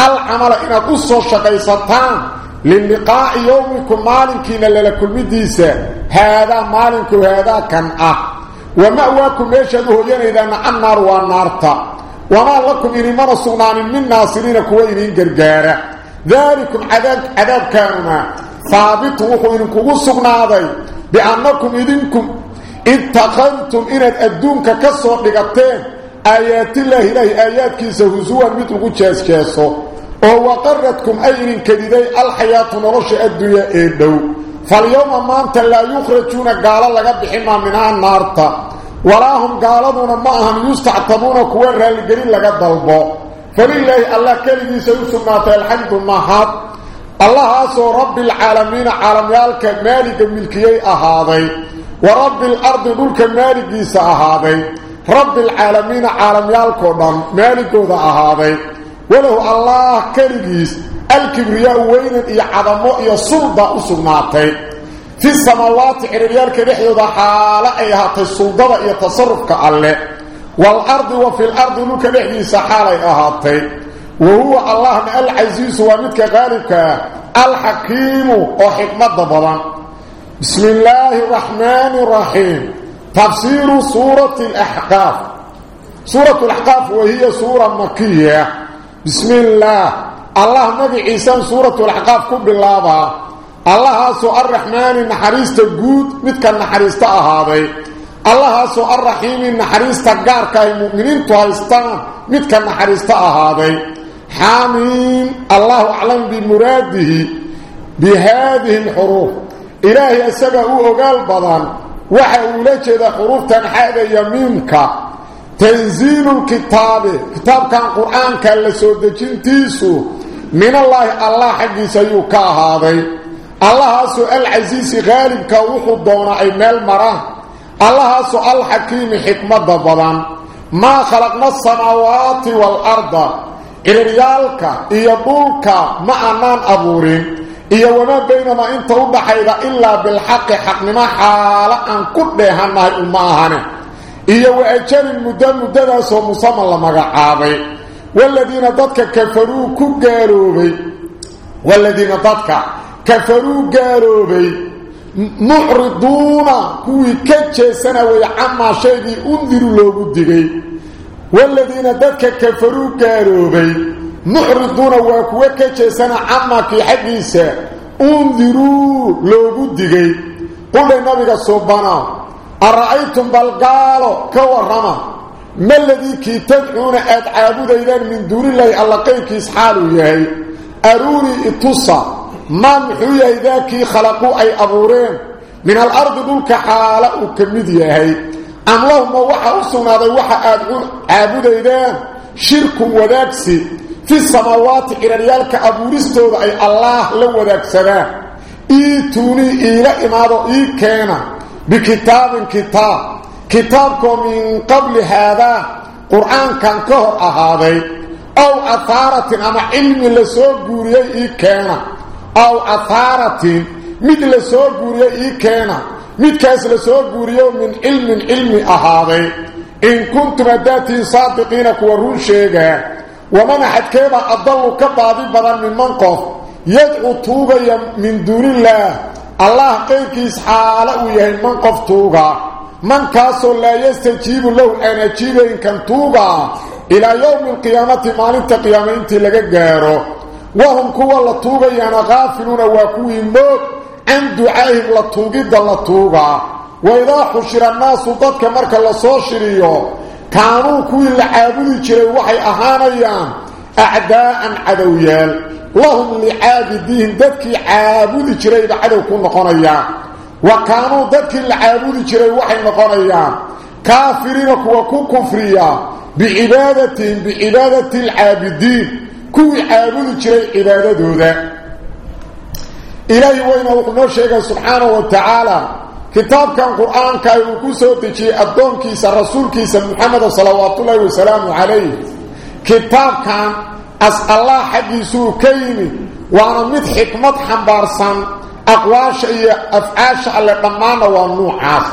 العمل إن أصوا شقيستان للقاء يومكم مالكين للكل مديسة. هذا مالك هذا كان أه ومأواكم يشهده ينهدان النار والنارتا وما لكم إني من من ناصرين كوين قرقارة ذلكم عذاب, عذاب كانوا ثابت وحو إنكم صغناضي بأنكم إذنكم اتخذتم إن أدونك كسر لغتين. آيات الله إلهي آيات كيسا هزوا مثل قجاز كيسو ووقرتكم أين كديدي الحياة نرش الدنيا إيدو. فاليوم ما أنت لا يخرجون قال لك بحما منها النارتا ولا هم قالوا معهم يستعتبون كويرها لقرين لك الضلبو فلله الله كلمي سيسمى الحمد المحاد الله أسو رب العالمين عالم يالك مالك الملكي أهاضي ورب الأرض دولك مالك أهاضي رب العالمين عالم يالكودان مالك ذا أهاضي وله الله كريس الكبرياء وين يا عظمه يا سلطه اسمعتي في السماوات عريالك نحيو ذا حالة أيها السلطة إيا تصرفك الله والأرض وفي الأرض لك نحيو سحالة أيها وهو الله العزيز ومتك غالبك الحكيم ضبطا بسم الله الرحمن الرحيم تفسير سورة الأحقاف. سورة الأحقاف وهي سورة مكية. بسم الله. الله نبي عيسى سورة الأحقاف كب الله. الله سو الرحمن النحريست الجود متك النحريست أهاضي الله سو الرحيم النحريست قارك المؤمنين تهيستان متك النحريست أهاضي حامين. الله أعلم بمراده. بهذه الحروف. إلهي أسبه أقال بضان. وحاولت حروف تنحاد يمينك تنزيل الكتاب كتاب كان قرآن كان لسودجين تيسو من الله الله حقي سيوكا هذا الله سؤال عزيز غالب كوحو الدون أي مال مراه الله سؤال حكيم حكمة ضبضان ما خلقنا السماوات والأرض إريالك إيضولك ما أنان أبورين iyo wama baynama inta u dhaxayda ilaa bilxaqi xaqnimo xaala aan ku dheehannahay uma ahane iyo wa ajalin muddo muddadaasoo musaman la magacaabay waladiina dadka kafaruu ku gaaloobay waladiina dadka kafaruu gaaloobay mucriduuna kuwii ka jeesana way camaa shaygii undiru loogu digay waladiina dadka kafaruu gaaloobay camakii xaggiisa undiruu loogu digay qudhay nabiga suubana ara'aytum balgaalo ka warrama ma ladii kii tadcuuna aad caabudaydaan min duunilaahi alla qayrkiis xaaluu yahay aruunii itusa maa muxuu yahay daakii khalaquu ay abuureen min alardi dhulka xaala uu ka mid yahay am lahuma waxa u sugnaaday waxa aad caabudaydaan shirkun wadaagsi في السماوات إريالك أبورستود أي الله لو ذاكسنا إيتوني إلى إمادو إي كينا بكتاب كتاب كتابكم من قبل هذا قرآن كان كهر أهادي أو أثارة أما علم لسوء إي كينا أو أثارة مثل لسوء قوريا إي كينا مثل كاس لسوء قوريا من علم علم أهادي إن كنتم أداتي صادقين كورون شيئا ومن أحد كيما أضل كبعضي بدن من منقف يدعو توبا من دون الله. الله قيرك إسحاله يهي منقف توبا من كاسو لا يستجيب له أن أجيب إن كان توبا إلى يوم القيامة ما ننت قيامين تلقى قيرو وهم كوا لطوبا يعني غافلون وكوين موت. عن دعائهم لطوبا لطوبا وإذا حشر الناس ضدك مركا لصوشريو كانوا كوي لعابدي جري وحي اهانيان أعداء عدويال. لهم لعابدين ددكي عابدي جري عدو نقونيا وكانوا ددكي لعابدي جري وحي نقونيا كافرين كو كفريا. بعبادتهم بعبادة العابدين. كوي عابدي جري عبادته ذا إلهي وإنه كتاب كان قرآن كان يكسو تجي أدون كيسا رسول كيسا محمد صلوات الله وسلامه عليه. كتاب كان أسأل الله حديثه كيني وأنا مد حكمت حنبارسان أقواش إيا أفعاش على قمانا والنوعات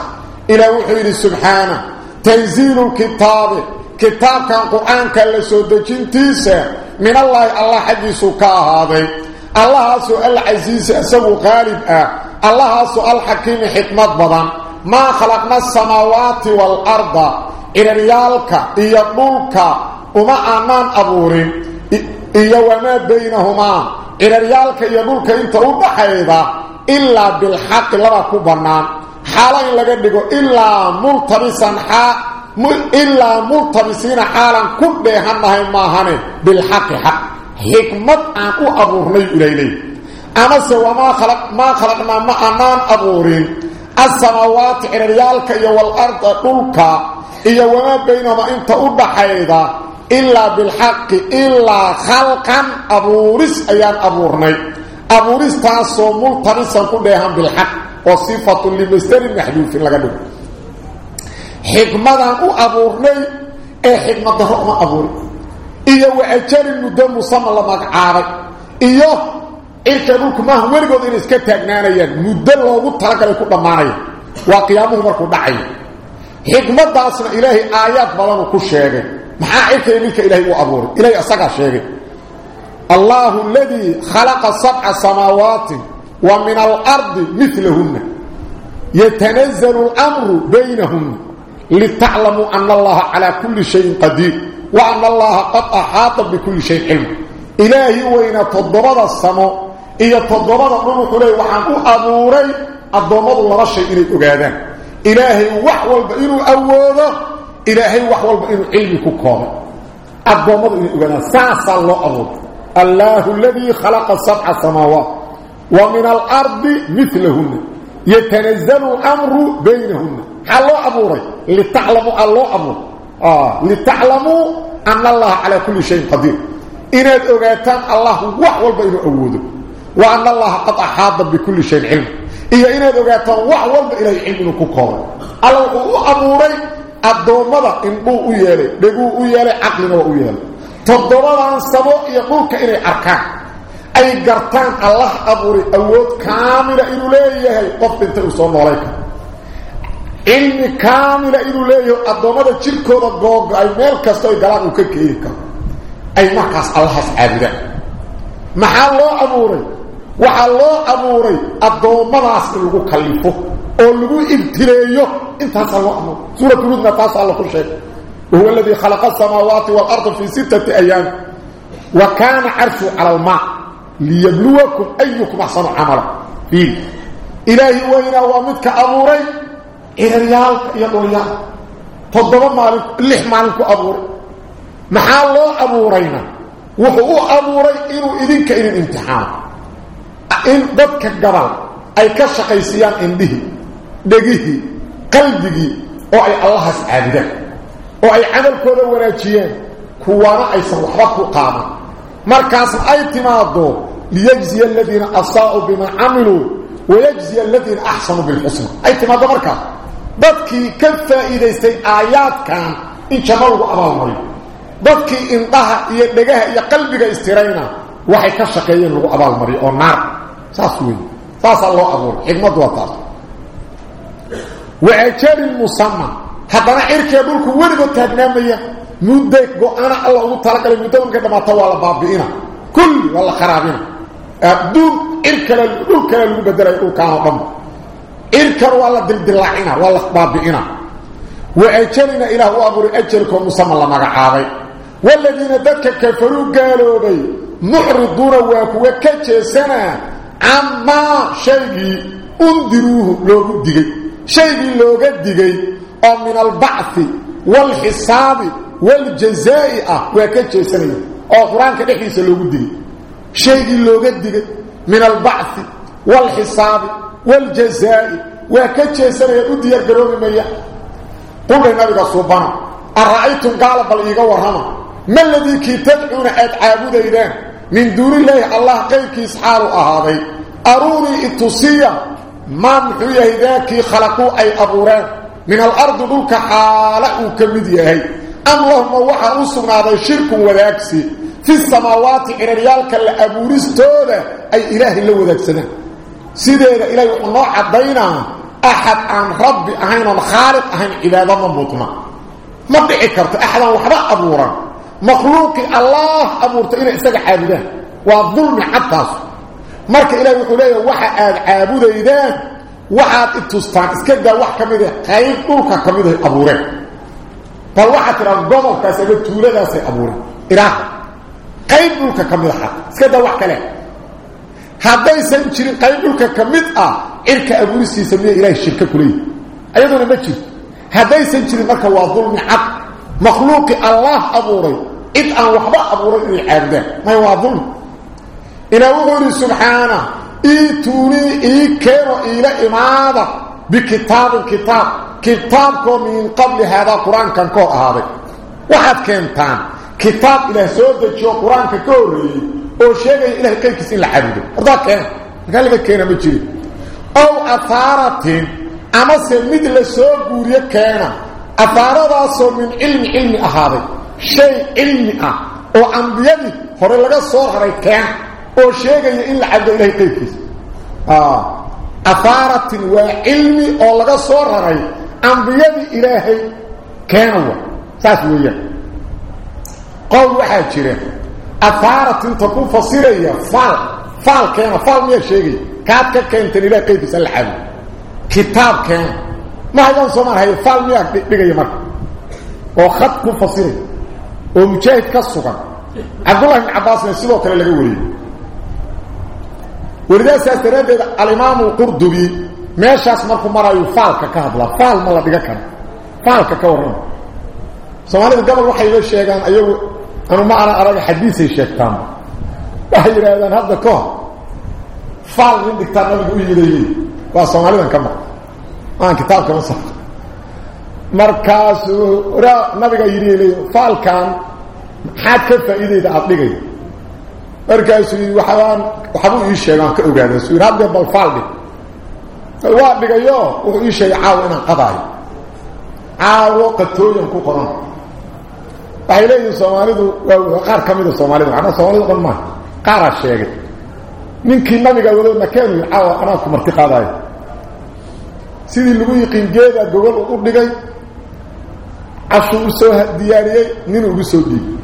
إلى وحيد سبحانه. تنزيل الكتاب. كتاب كان قرآن كان لسو دجين تيسا. من الله الله allahaasoo alxakiimi xikmad badan. Maa khalaqna asamaawaati waalarda ciriryaalka iyo dhulka uma aanaan abuurin. Iyo wamaa baynahumaa ciraryaalka iyo dhulka inta u dhaxayda ilaa bilxaqi laba ku bannaan. Xaalo in laga dhigo ilaa multabisan ilaa multabisiina xaalan ku dheehannahay maahane bilxaqi xaq. Xikmad aan u abuurnay ilayley. أما سوى ما خلق ما خلقنا ما أنان أبورين السماوات عريالك إيا والأرض قلك إيا وما بينما إنت أبحيدا إلا بالحق إلا خلقا أبورس أيان أبورني. أبورس تاسو ملتبسا كلهم بالحق. وصفة لمستر محدوث لغدو. حكمة أبورني إيه حكمة ما أبوري. إيا وأجل المدى مصمى لما عارك. إيا cirka dhulku maaha weligood inay iska taagnaanayaan muddo loogu talagalay ku dhammaanaya waa qiyaamuhu markuu dhacayo xikmadaasna ilaahay aayaad badanuu ku sheegay maxaa cirka iyo dhulka ilaahay u abuuray ilaahay asagaa sheegay allahu aladii khalaqa sabca samaawaati wa min alardi milahunna yatanazlu lamru baynahunna litaclamuu ana allaha calaa kulli shayin qadiir wa ana allaha qad axaata bikulli shayin cilma ilaahi weyna toddobada samo iyo toddobada dhul wuxuu leey waxaan u abuuray addoommadu laba shay inay ogaadaan ilaahay wax walba inuu awoodo ilaahay wax walba inuu cilmi ku koobay addoommadu inay ogaadaan saasaa loo abuuray allaahu aladii khalaqa sabca samaawaat wa min alardi milahunna yatanazalu lamru baynahunna maxaa loo abuuray litaclamuu a loo abuuray litaclamuu ana allaha calaa kulli shayin qadiir inaad ogaataan allah wax walba inuu awoodo wa ana allaha qad axaada bikulli shayin cilma iyo inaad ogaataan wax walba ilahay cilmi inuu ku koobay alla wuxuu u abuuray addoommada indhuu u yeelay dheguu u yeelay caqlina waa u yeelay toddobadan samo iyo dhulka inay arkaan ay gartaan allah abuuray awood kaamila inuu leeyahay qof dhintay uu soo noolay karo cilmi kaamila inuu leeyahay addoommada jirkooda googo-ay meel kasta وحالو أبوري الدومات سلقو كاليفو قولو إبتريو انتاسا وعنو سورة الوضنة تاسا الله كل شيء وهو الذي خلق السماوات والأرض في ستة أيام وكان عرشه على الماء ليبلوكم أيكم أحسن عمل فيه إلهي وإنا وامدك أبوري إلى ريالك يا دوليا تضبط مالك الليح مالك أبوري محال الله أبورينا وهو أبوري إلو إذنك إلو إمتحان in dadka gabal ay ka shaqaysiiyaan indhihii dhegihii qalbigii oo ay allahaas caabudaan oo ay camalkooda wanaajiyeen kuwana aysan waxba ku qaadan. Markaasna ay timaado liyajziya aladiina asaa'uu bimaa camiluu wayajziya aladiina axsanuu bilxusna ay timaado markaas dadkii ka faa'iidaystay aayaadkan in janno lagu abaalmariyo dadkii indhaha iyo dhegaha iyo qalbiga istirayna waxay ka shaqeeyeen lagu abaalmariyo oo naar saas weeye saasaa loo abuuray xikmaddu waa taas waajalin musaman haddana cirkee dhulku weligood taagnaamaya mudday go-ana alla ugu talagalay muddo markay dhammaata waa la baabi'ina kulli waa la kharaabina adduun cir kale dhul kale lagu bedelaya dhulkaanoo dhan cirkan waa la dildilaacina waa la baabi'ina waajalina ilaah u abuuray camaa shaygii undiruuhu loogu digay shaygii looga digay oo min albacfi waalxisaabi waljazaa'i ah waa ka jeesanaya oo qur'aanka dhexdiisa loogu digay. Shaygii looga digay min albacfi waalxisaabi waljazaa'i waa ka jeesanaya u diyaar garoobi maya qulhay nabiga suubana ara'aytum gaala bal iiga warama ma ladii kii tadcuuna aad caabudaydeen ما من دون الله الله قيك إسحار أهاضي أروني إتصية ما محوية إذاك خلقوا أي أبوران من الأرض دولك حالة كمدية أم لهم وحا أصبنا هذا شرك وذاكسي في السماوات إلى ريالك الأبورستودة أي إله اللي وذاكسنا سيدة إلهي الله عدينا أحد عن ربي أهين الخالق أهين عبادة مبوطنا ما dhici karto axdan waxba abuuran makhluuqi allah abuurta inay isaga caabudaan. Waa dulmi cadtaas marka ilaahay wuxuu leeyahay waxa aad caabudaydaan waxaad itustaan iska daa wax ka mid ah qayb dhulka ka mid ah abuureen. Bal waxaad tiraa gobolkaas ama tuuladaasay abuureen. Ilaah qayb dhulka ka mid ah iska daa wax kale. Haddaysan jirin qayb dhulka ka mid ah cirka abuuristiisa miya ilaahay shirka kuleeyahy ayaduna ma jirto. Haddaysan jirin marka waa dulmi cad مخلوق الله أبوري. إذ أن وحبا أبوري إذ أبدا ما يواظن إلى أقول سبحانه إيتوني إيكيرو إلا إمادة. بكتاب الكتاب. كتابكم من قبل هذا القرآن كان كو أهدك وحد كنتان كتاب إلا سورة جو قرآن أو وشيغي إلى كي كسين لحبيد أرضا كان. قال لك كينا بجي أو أثارتين أما سلمد لسور قوريا كينا. Ahaaday shay cilmi ah oo ambiyadii hore laga soo raray keena oo sheegaya in la cabo ilahay qaybkiisa ahaaratin waa cilmi oo laga soo raray ambiyadii ilaahay keenawa saas weeyaan qowl waxaa jira ahaaratinta ku fasiraya faal faal keena faal miyaa sheegaya kaad ka keentan ilahay qaybkiisa la cabo kitaab keena haye faal miyaa dhigaya marka oo khad ku fasiraya oo mujaahid ka sugan cabdullahi ibn cabbaasna sidoo kale laga wariyey welidasaas daraaddeed alimaamu qurdubi meeshaas markuu marayu faalka ka hadlaa faal ma la dhiga karo faalka ka warrama soomaalida gobol waxay la sheegaan ayagu anu ma ana araga xadiisay sheegtaan waxay yidhaahdaan hadda hor faal nin dhigtaa nabiga u yimidaye waa soomaalidan ka aan kitaabkama sa markaasuu raa nabiga yidhi l faalkan maxaad ka faa'iidayda aada dhigay markaasuu yidhi waxbaan waxbuu ii sheega aan ka ogaada suu yidhi bal faal dhig. Waa dhigayo wuxuu ii sheegay caawo inaan qadaayo. Caawo qatooyan ku qoran. Waxay leeyihiin soomaalidu waa qaar ka mida soomaalida macnaa soomaalida dhan maaha. Qaaraa sheegay. Ninkii nabiga wado nakeenu yidhi caawo anaa ku marti qaadaayo sidii lagu yiqiin geedaa gogol u dhigay cashuu soo diyaariyey ninuu ugu soo dhiibay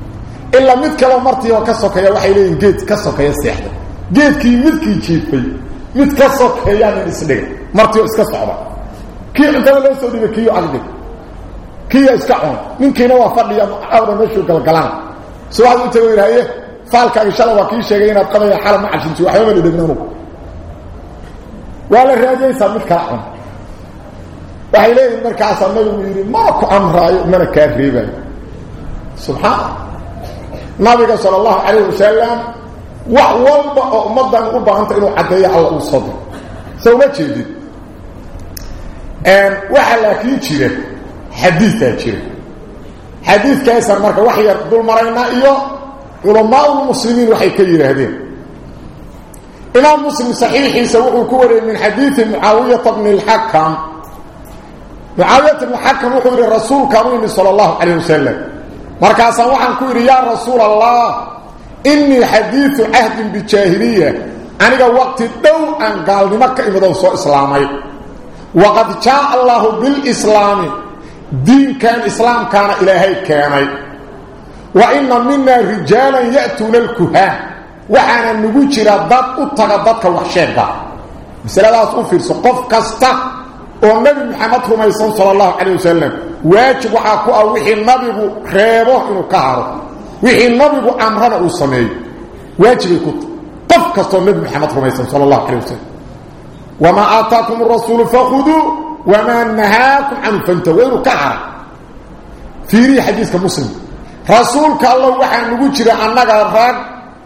ilaa mid kaleo martiioo ka sokeeya waxay leeyihiin geed ka sokeeya seexda. Geedkii midkii jiifay mid ka sokeeyaa nin isdhigay martiioo iska socda. Kii cuntada loo soo dhiibay kiiyo agdhig kiiya iska cun ninkiina waa fadhiya awra meeshuu galgalaan. Subaxdu u tago yidhahaye faalkaagi waa kii sheegay inaad qadaya xala ma cashinti waxbaba la dhegna anugu waa la raadiyaysaa mid وحيلين منك عصر نجم يري مرك أمر منك أريبا سبحان نبي صلى الله عليه وسلم وحوال مدى نقول بها أنت إنه عدية على الصدر سوما تشيدي وحلاك يتشيري حديث تشيري حديث كيسر مرك وحي يقول مرينا إياه إلا ما المسلمين وحي كيير هذين إلا المسلم صحيح يسوق الكوري من حديث معاوية بن الحكام معاوية المحكم وحضر الرسول كريم صلى الله عليه وسلم. مركاسا وحن كو يريا رسول الله إني حديث أهد بالجاهلية. اني وقت دو أن قال مكة يمدو سو إسلامي. وقد جاء الله بالإسلام. دين كان إسلام كان إلهي كاني وإن منا رجالا ياتوا للكهاء وحنا نغجرا دات أو تغدد كوخشيدا مثلا لا صوفي صقف كسته. Oo nebi maxamed rumaysan sala allahu calayh wasalam waajib waxaa ku ah wixii nabigu reebo inuu ka haro wixii nabigu amrana uu sameeyo waajibay ku qof kastoo nebi maxamed rumaysan sala allahu calayh wasalam wamaa aataakum wamaa nahaakum canhu fantahu waa inuu ka hara fiirihi xadiiska muslim rasuulka allah waxaa nagu jira annaga rag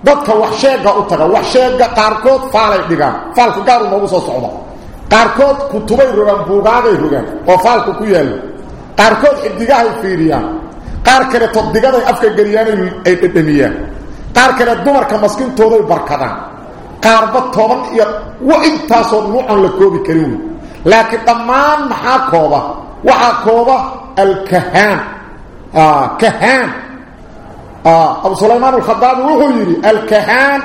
dadka wax sheegga u taga wax sheegga qaarkood faalay dhigaan faalku gaaru noogu soo socda qaarkood kutubay rogaan buugaagay rogaan oo faalku ku yaallo. Qaarkood xidigahay fiiriyaan. Qaar kale toddigaday afka geliyaan ay dhedhamiyaan qaar kale dumarka maskintooday barkadaan. Qaarba toban iyo wa intaasoo nuucan la koobi karin. Wey laakiin dhammaan maxaa kooba? Waxaa kooba alkahaan. Kahaan. Abu sulaymaan alkhadaabi wuxuu yidhi alkahaan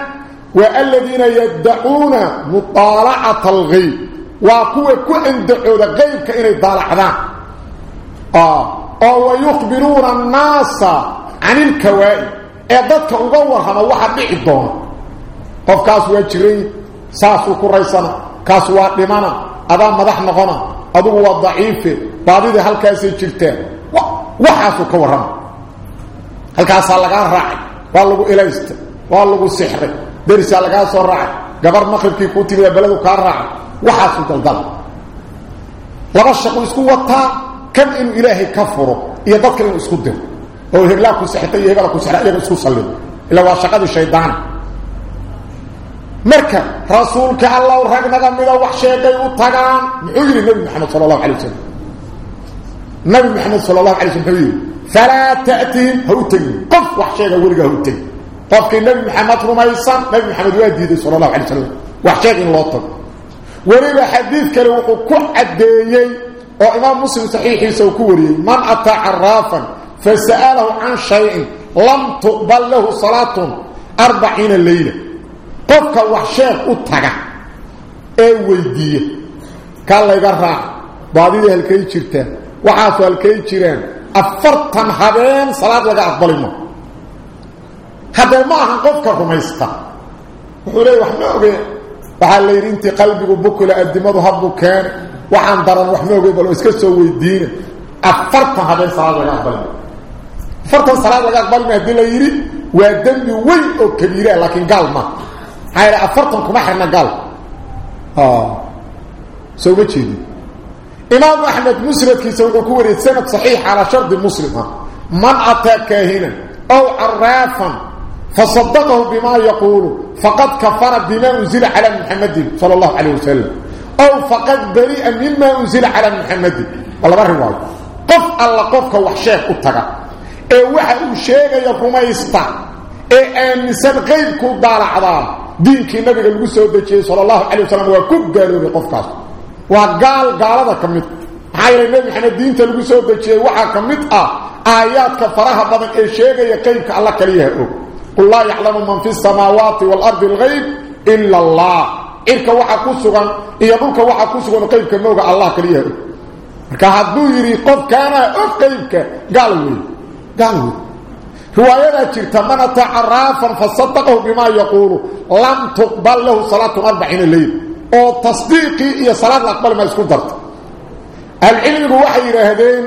waa aladiina yaddacuuna muطaalacata algayb وكوه كو اندخودا قيبك اني دالخدا آه أو يخبرون الناس عن الكوائب اددك أو ورهنا واحد دخي دون قف كاس وجري ساسو كريسن كاس وادمانا ادا مدح نقنا ادو هو ضعيف بعديد هلكاس جيرتين وحاس كورم هلكاس لاغا راعي وا لوو اليست وا لوو سحر درس لاغا سو راعي غبر مخربتي كوتي بلدو كار راعي وحاسو دلدل لبشق الاسكوة كم إن إلهي كفره يدك لن اسكده أو هرلاك سحيطي يهبالك سحيطي يهبالك سحيطي إلا واشقاد الشيطان. مركا رسولك الله رقنا قمدا وحشيكي وطاقان. نعيري نبي محمد صلى الله عليه وسلم. نبي محمد صلى الله عليه وسلم فلا تأتي هوتي قف وحشيكي ورقا هوتي طبقي نبي محمد رميسا نبي محمد وادي صلى الله عليه وسلم. وحشيكي الله طبق وريل حديث كان و كو عديهي أو إمام مسلم صحيح سو كو وريي من اتى عرافا فسأله عن شيء لم تقبل له صلاة 40 ليله قفك وحشيخ اتغى أي ويدية. قال لي غرا بعدي هلكي جيرته وحا سالكي جيرين افرت حبين صلاة لقى اقبلهم هذا ما قفك رميسته وريي وحنا waxaa la yidhi intii qalbigu bukula addimadu habbuu keene waxaan daran wax ma ogeen bal iska soo weydiina afartan habeen salaad laga aqbali ma afartan salaad laga aqbali ma haddii la yidhi waa dembi weyn oo kabiiraa laakiin gaal ma maxaa yidhi afartan kuma xirna gaal soo ma jeedin إمام أحمد مسند كي سوى كوري سند صحيح على شرط مسلم من أتى كاهنا أو عرافا فصدقه بما يقول فقد كفر بما أنزل على محمد صلى الله عليه وسلم. أو فقد بريء مما أنزل على محمد. والله بره واي قف الله قفك وحشاك أتغى إيه وحا أشيغ يقوم يسطع إيه أنسان غيبك دار عضال دينك النبي المسود صلى الله عليه وسلم وكب قالوا بقفك وقال قال هذا كمت حير النبي الدين تلقوا سوى دجيه وحا كمت آه. آيات كفرها بدن اي شيغا يقيمك الله كليها قل لا يعلم من في السماوات والأرض الغيب إلا الله. إلك وحا كسوغا إيضوك وحا كسوغا قيمك موغا الله كليها كهدو يري قف كان قيمك قالوا قالوا رواية جرت من تعرافا فصدقه بما يقول. لم تقبل له صلاة أربعين الليل. tasdiiqi iyo salaad aqbal ma isku darto alcilmigu waxay yiraahdeen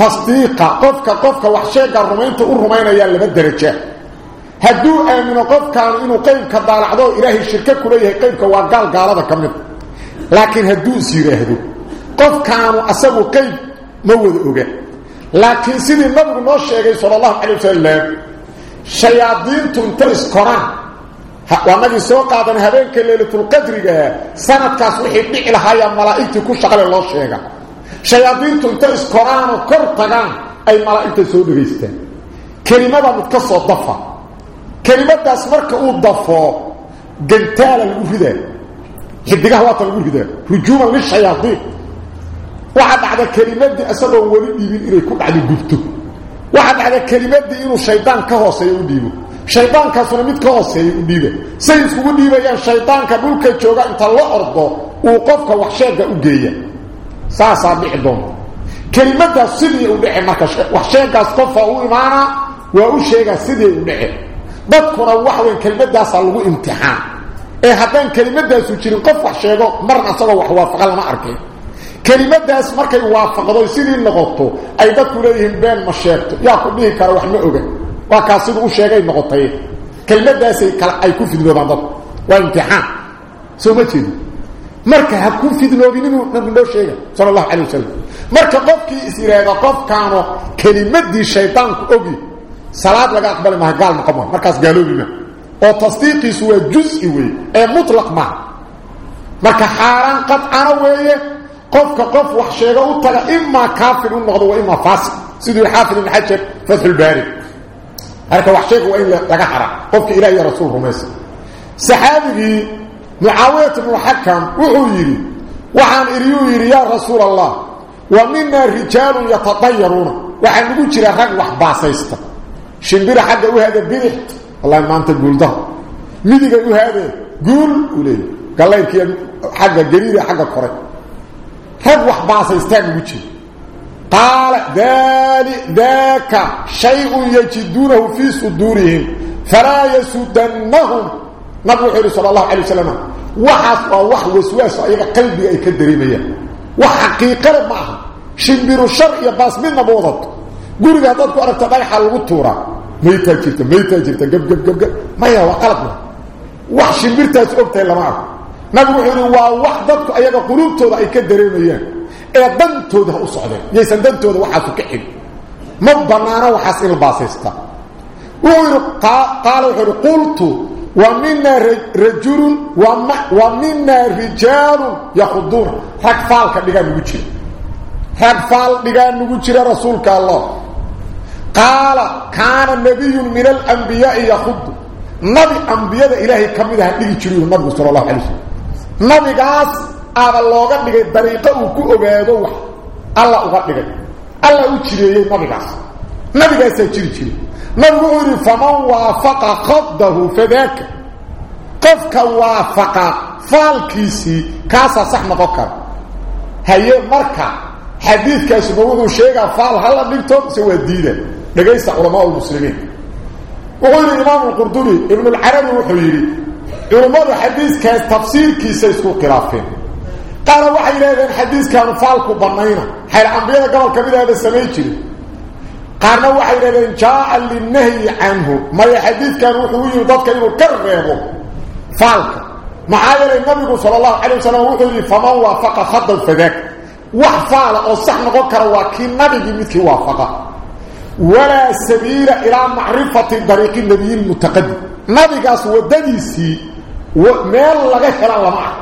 tasdiiqa qofka qofka wax sheega rumaynta u rumaynaya laba darajo hadduu aamino qofkaan inuu qeybka daalacdo ilaahay shirka ku leeyahay qeybka waa gaal gaalada ka mid laakiin hadduu is yidhaahdo qofkaanu asagu qeyb ma wada oga laakiin sidii nabigu noo sheegay sala allahu calay wasalam shayaadiintu inta iskoraan waanagii soo qaadan habeenka leylatulqadriga sanadkaas wixii dhici lahaayee malaa'igtii ku shaqale loo sheega shayaadiintu inta iskoraanoo kor tagaan ay malaa'igta soo dhegaystaan kelimada mid ka soo dafa كلمه تاس مره أو دفو جنتال الغفده حدغا وقت الغفده رجوم للشياطين واحد بعد كلمه دي اسدوا ولي ديبن اري كو دخل غفته واحد بعد كلمه دي انه شيطان كهوسه وديبو شيطان كسر ميد كهوسه وديبو سينس كو ديبا يا شيطان كبول كجوغا انت لا اردو وقفك وحشاقه أو جهيا سا صابح دون كلمه تاس سيدي ودخي ما كش وحشاقه اسقفه أو معنا واو شيغا سيدي ودخي dadkuna wax weyn kelimadaasaa lagu imtixaan. Ee haddaan kelimadaasu jirin qof wax sheego marna asagoo wax waafaqa lama arkay kelimadaas markay waafaqdo sidii noqoto ay dadku leeyihiin been ma sheegto. Yaa ku dhihi kara wax ma oga. Waa kaas siduu u sheegay noqotay. Kelmadaasay kala ay ku fidnoobaan dadku. Waa imtixaan. Soo ma jeedi marka ha ku fidnoobin inuu nabi noo sheega sala allahu calay wasalam marka qofkii is yidhaahda qofkaanu kelimadii shaydaanku ogi salaad laga aqbali maha gaal noqon maa markaas gaaloobi maa oo tasdiiqiisu waa juz-i weeye ee mutlaq maaha marka xaaraan qadcana weeye qofka qof wax sheega u taga imaa kaafir u noqdo waa imaa faasiq siduu xaafid ibn xajar fatxulbaari marka wax sheeg waa in laga xara qofka ilaahay iyo rasuul rumaysa saxaabigii mucaawiyat ibn xakam wuxuu yidhi waxaan iriyuu yidhi yaa rasuul allah wa minaa rijaalun yatadayaruuna waxaa nagu jira rag wax baasaysta shimbira xagga u haade bidix wallahi maanta guuldaha. Midiga u haadee guul uu leeya gallayrkiiya xagga gariida xagga kore. Rag wax baasaystaan ugu jira. Qaala daali daaka shay-un yajiduunahu fii suduurihim falaa yasudannahum. Nabig wuxuu yidhi sala allahu calay wasalam waxaas waa wax waswaaso ayaga qalbiga ay ka dareemayaan. Wax xaqiiqada ma aha. Shimbiru shar iyo baas midnaba wadato guriga haddaad ku aragto dhagaxa lagu tuuraa maytaa jirta maytaa jirta gabgabgabgab maya waa qaladna wax shimbirtaas ogtahay lama arko. Nabigu wuxuu waa wax dadku ayaga quluubtooda ay ka dareemayaan. Ee dantooda ha u socdeen. Yaysan dantooda waxaasu ka xigin. Ma bannaana waxaas in la baasaysta. Wuxuu yidhi qaala wuxuu yidhi qultu wa minaa rajulun wama wa minaa rijaalun yakhuduuna rag faalka dhigaa nagu jira. Rag faal dhigaa jira rasuulka allah qaala kaana nabiyun min alanbiyaai yakhud nabi ambiyada ilaahay ka mid aha dhigi jiru nabigu sala allahu alay wasalam nabigaas aaba looga dhigay dariiqo uu ku ogaado wax alla uga dhigay. Alla u jireeyey nabigaas. Nabigaasaa jiri jiray. Nabigu wuxuu yidhi faman waafaqa khadahu fadaaka. Qofka waafaqa faalkiisii kaasaa sax noqon kara. Haye marka xadiidkaasi ma wuxuu sheegaa faal hala dhigto mise waa diida دغيس علماء المسلمين وقال الامام القرطبي ابن العربي إنه علماء الحديث كان تفسير كيس اسكو قرافين قال وحي له الحديث كان فالك بنينا حي الانبياء قبل كبير هذا السميتي قال وحي له اللي للنهي عنه ما حديث كان وحي ضدك انه كرهه فالك معايا للنبي صلى الله عليه وسلم وحي فما وافق خط الفداك وحفال أو صح نقول كروا كي نبي مثل وافقه ولا سبيل إلى معرفة طريق النبي المتقدم. نبي قاس ودنيسي ومال لا خلا لما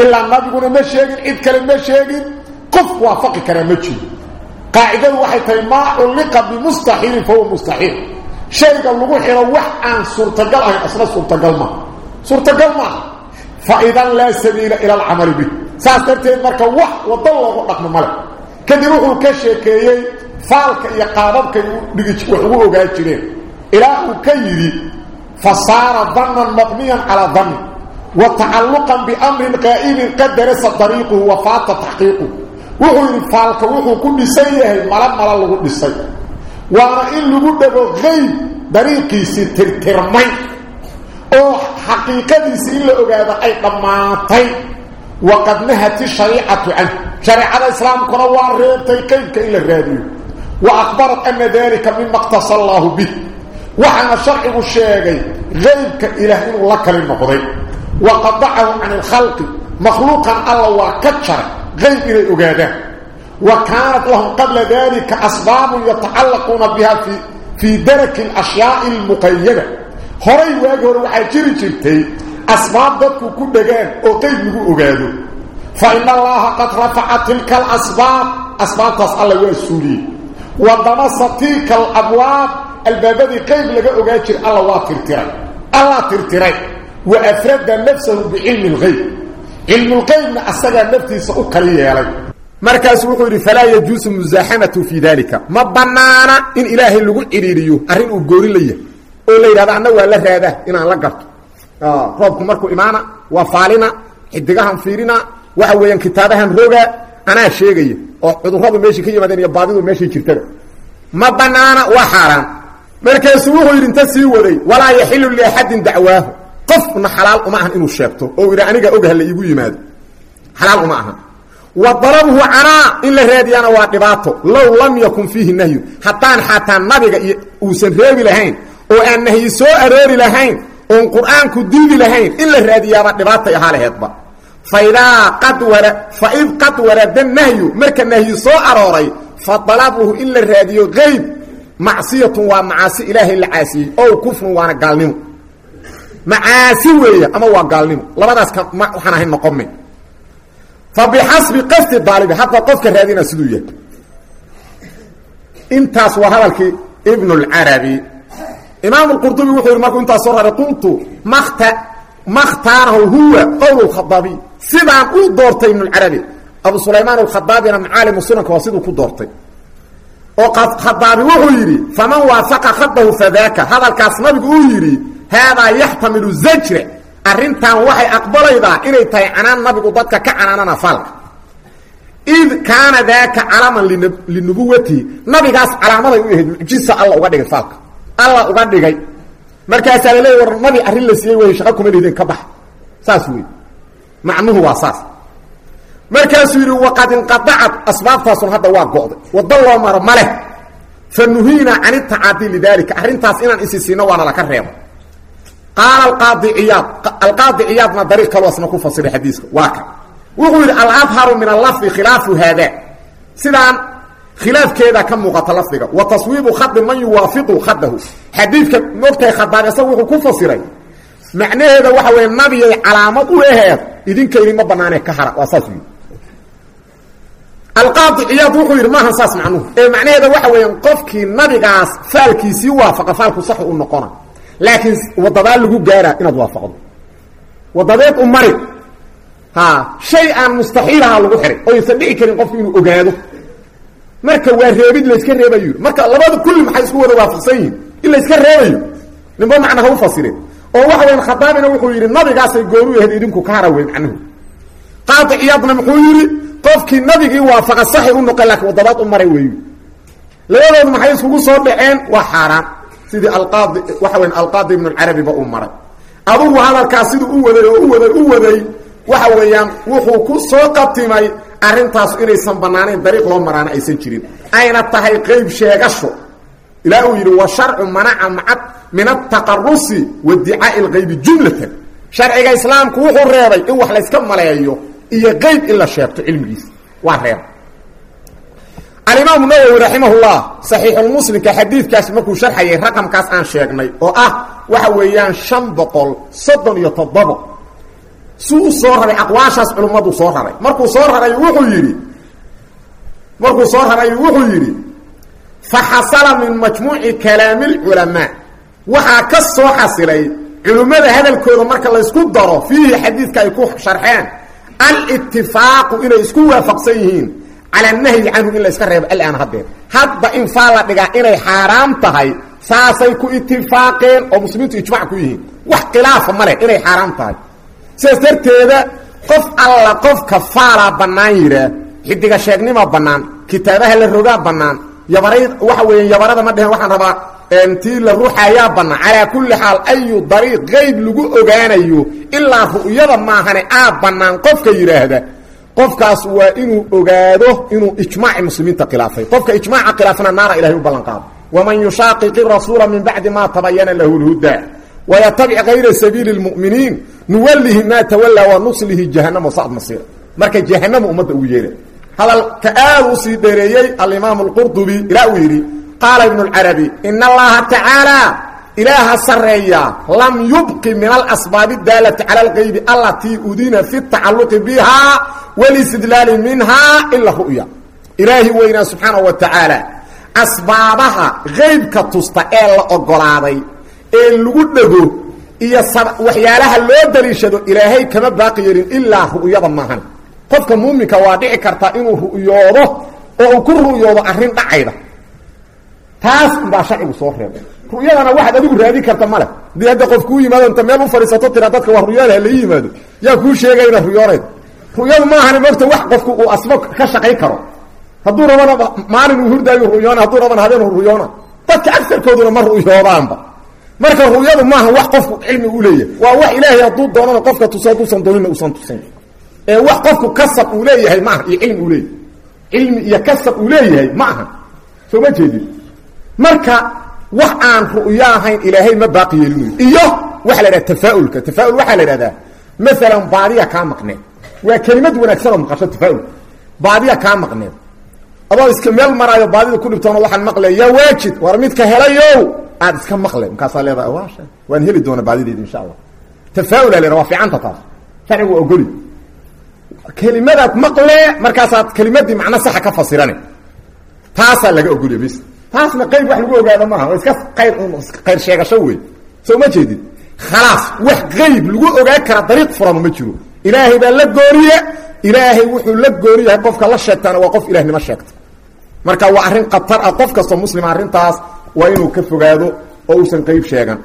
إلا نبي قلنا مشيغ اد كلمه مشيغ قف وافق كرامتي قاعدة وحي تيما علق بمستحيل فهو مستحيل. شيء قال لو خيره وح ان صورت قال اي أصلا صورت قال ما. صورت قال ما. فإذا لا سبيل إلى العمل به. ساسترتي مركه وح وضل وضل ضخم ملك كدي روحو كشكيه فالك يا قاببك دغيت وحو اوغا جيرين اله كيري فصار ظنا مبنيا على ظن وتعلقا بامر قائم درس الطريق وفات تحقيقه وحو فالك وحو كدسان يحي مال مال لو دسان وارا ان لو دبو غي طريقي سترترمي أو حقيقه سي لا اوغادا اي ضماتي وقد نهت الشريعه عن شريعه الاسلام كنوار ريت كيف كيل الراديو وأخبرت أن ذلك مما اقتصى الله به. وحنا شرعه الشيغي غيبك إله لك المقضي وقضعه عن الخلق مخلوقا الله وكتشر غيب إلي أجادة. وكانت لهم قبل ذلك أسباب يتعلقون بها في, في درك الأشياء المقيدة. هوري واجه روحي جري أسباب ذاتك كدقان أطيب له أجاده فإن الله قد رفع تلك الأسباب. أسباب تسأل الله السوري وضما تلك الابواب الباب دي قيد لغا اوجاجير الله واكرتي الله ترتري وافرد نفسه بعلم الغيب علم الغيب اسجا نفسي سو كليهل مركز و خوري فلا يجوز مزاحمه في ذلك ما بنانا ان اله لو قيريو ارين أو غوري ليه أو ليرا أنا وا لا ريدا ان لا غرت آه ربكم مركو ايمانا وفعلنا حدغهم فيرنا وحوين كتابهم روغا anaa sheegaya oo cudurradu meeshii ka yimaadeen iyo baadidu meeshii jirtada ma banaana waa xaaraan. Markaasuu wuxuu yidhi inta sii waday walaa yaxilu liaxadin dacwaahu. Qofna xalaal uma ahan inuu sheegto oo yidhi aniga og hala iigu yimaado. Xalaal uma ahan. Wa dalabuhu canaa in la raadiyaana waa dhibaato. Lam yakun fiihi nahyu. Haddaan xataa nabiga iyo uusan lahayn oo aan nahyi soo aroori lahayn oon qur'aanku diidi lahayn in la raadiyaaba dhibaatay ahaa faid qad warada nahyu marka nahyi soo arooray fa alabuhu in la raadiyo qayb macsiyatu waa macaasi ilaahay la caasiyey o kufrun waana gaalnimo. Macaasi weeye ama waa gaalnimo. Labadaas waxaan ahayn noqome fa bixasbi qasdi daalibi hadda qofka raadina siduu yahay. Intaas waa hadalkii ibn اlcarabi imaam qurdubi wuxuu yidhi markuu intaas soo raray qultu makt makhtaarahu huwa qowl khadaabiy sidaan uu doortay ibn اlcarabi abu sulaymaan alkhadaabina macaalimu sunanka waa siduu ku doortay. Oo khadaabi wuxuu yidhi faman waafaqa khadahu fadaaka. Hadalkaas nabigu uu yidhi haadaa yaxtamilu zajra arrintan waxay aqbalaydaa inay tahay canaan nabigu dadka ka canaanana faalka id kaana daaka calaman linubuwatihi nabigaas calaamaday u ahayd mucjisa alla uga dhigay faalka. Alla uga dhigay. Markaasaa la leey war nabi arrin la siiyey wey shaqa kuma lihidin ka bax. Saas wey macnuhu waa saas. Markaasuu yidhi waqad inqadacat asbaabtaasun hadda waa go'day. Waddo loo maro ma leh. Fa nuhiina can itacadi lidaalika. Arrintaas inaan isi siino waana laka reebo. Qaala alqaadi ciyaad. Alqaadi ciyaadna dariiq kaloo asna ku fasiray xadiiska. Waa kan wuxuu yidhi alabharu min allafdi khilaafu haada. Sidaan khilaafkeeda ka muuqata lafdiga. Wa taswiibu khadi man yuwaafiqu khadahu xadiidka mogtahay khadaab isaga wuxuu ku fasiray. Macnaheeda waxa weeye nabiyay calaamad u aheed idinka idinma banaanee ka hara waa saas yidhi alqaadi ciyaad wuxuu yidhi maahan saas macnuhu. Ee macnaheeda waxa weeyaan qofkii nabigaas faalkiisii waafaqa faalku sax u noqona. Laakiin wadadaa lagu gaaraa inaad waafaqdo. Wadadeed u mari. Ha shay aan mustaxiilaha lagu xiray oo aysan dhici karin qofku inuu ogaado. Marka waa reebid layska reebayo. Marka labada kulli maxay isku wada waafaqsan yihiin? In layska reebayo. Nimba macna ha u fasireen oo waxa weyan khadaabina wuxuu yidhi nabigaasay gooni u ahayd idinku ka hara weyn macnuhu qaadi ciyaadna muxuu yidhi qofkii nabigii waafaqa saxi u noqon laakiin waddabaad u maray weeyu. Maxay iskugu soo dhaceen? Waa xaaraan. Sidii alqaadi waxa weyan alqaadi ibnu alcarabiba uu maray. Adugu hadalkaas siduu u waday oo u waday u waday waxa weeyaan wuxuu ku soo qatimay arrintaas inaysan bannaanayn dariiq loo maraana aysan jirin. Ayna tahay qeyb sheegasho. Ilaa uu yidhi wa sharcu manaca maa min altaqarusi wa dicaa'i lgaybi jumlatan. Sharciga islaamku wuxuu reebay in wax layska maleeyo iyo qeyb in la sheegto cilmigiisa. Waa reeb alimaamu nawowi raximahullah saxiixulmuslimka xadiidkaas markuu sharxayay raqamkaas aan sheegnay oo ah waxa weeyaan shan boqol soddon iyo toddobo. Suu u soo raray aqwaashaas culimmadu soo raray markuu soo raray wuxuu yidhi markuu soo raray wuxuu yidhi fa xasala min majmuuci kalaami lculamaa waxaa ka soo xasilay culimmada hadalkooda marka laysku daro fiihi xadiidka ay ku sharxeen. Alitifaaqu inay isku waafaqsan yihiin cala nahyi canhu in la yska reebo alaan haddeen hadba in faa la dhigaa inay xaaraam tahay saasay ku itifaaqeen oo muslimiintu ijmac ku yihiin. Wax khilaafa ma leh inay xaaraam tahay. Sidaas darteeda qof alla qofka faalaa bannaan yidhaah xidiga sheegnima bannaan kitaabaha la rogaa bannaan yabaray waxa weeya yabarada ma dhehen waxaan rabaa tii la ruuxayaa bannaan calaa kulli xaal ayu dariiq qeyb lagu ogaanayo ilaa ru'yada maahane aa bannaan qofka yidhaahda. Qofkaas waa inuu ogaado inuu ijmaaci muslimiinta khilaafay. Qofka ijmaaca khilaafana naara ilahay u ballan qaado. Waman yushaaqiqi rasuula min bacdi ma tabayana lahu lhuda wayatabic kayra sabiili lmu'miniin nuwallihi maa tawallaa wa nuslihi jahanama sacd masiira. Marka jahanama ummadda ugu yeera hadalka aad u sii dheereeyey alimaamu alqurdubi ilaa uu yidhi qaala ibnu lcarabi ina allaha tacaala ilaaha sareeya lam yubqi min alasbaabi daalati cala algaybi alatii udina fi tacaluqi biha wlistidlaali minha ila ru'ya ilaahi weynaa subxaanahu wa tacaala asbaabaha qaybka tusta ee la ogolaaday ee lagu dhego iyo waxyaalaha loo daliishado ilaahay kama baaqi yeelin ilaa ru'yada maahan qofka muuminka waa dhici kartaa inuu ru'yoodo oo uu ku ru'yoodo arrin dhacayda taas unbaa sharcigu soo reebay. Ru'yadana waxaad adigu raadin karta male haddii hadda qof kuu yimaado inta meel u fadhiisato tira dadka waa ru'yaada hala yimaado. Yaa kuu sheegay ina ru'yoonayd. Ru'yadu maahan mogta wax qofku uu asbo ka shaqayn karo. Hadduu rabana maalin uu hurdaayo ru'yoona hadduu rabana habeen ru'yoona dadka agarkooduna ma ru'yoodaanba marka ru'yadu maaha wax qofku cilmi u leeyahay. Waa wax ilaahay hadduu doonana qofka tuso hadduusan doonina usan tusin. Ee wax qofku kasab uu leeyahay maaha iyo cilmi uu leeyahay. Cilmi iyo kasab uu leeyahay ma aha soo ma jeedin marka wax aan ru'yo ahayn ilaahay ma baaqi yeelinayo iyo waxa la idhaha tafaaulka. Tafaaul waxaa la idhahdaa maalan baadiya kaa maqneed. Waa kelimad wanaagsan oo maqasho tafaaul. Baadiya kaa maqneed. Adoo iska meel maraayo baadida ku dhibtoona waxaan maqlaya yaa waajid war midka helayow. Aad iska maqle markaasaa leedaha waasha waan heli doona baadideedi insha allah. Tafaaula la waa fiicanta taas. Sharcigu waa ogoli. Kelimadaad maqle markaasaad kelimadii macno saxa ka fasirane taasaa laga ogoliya bis taasna qayb wax lagu ogaado maaha iska qayr qayr sheegasho wey soo ma jeedid khalaas wax qayb lagu ogaan kara dariiq furama ma jiro. Ilaahay baa la gooniye ilaahay wuxuu la gooni yahay qofka la sheegtaana waa qof ilahnimo sheegta. Marka waa arrin khatar ah qof kastoo muslima arrintaas waa inuu ka fogaado oo uusan qayb sheegan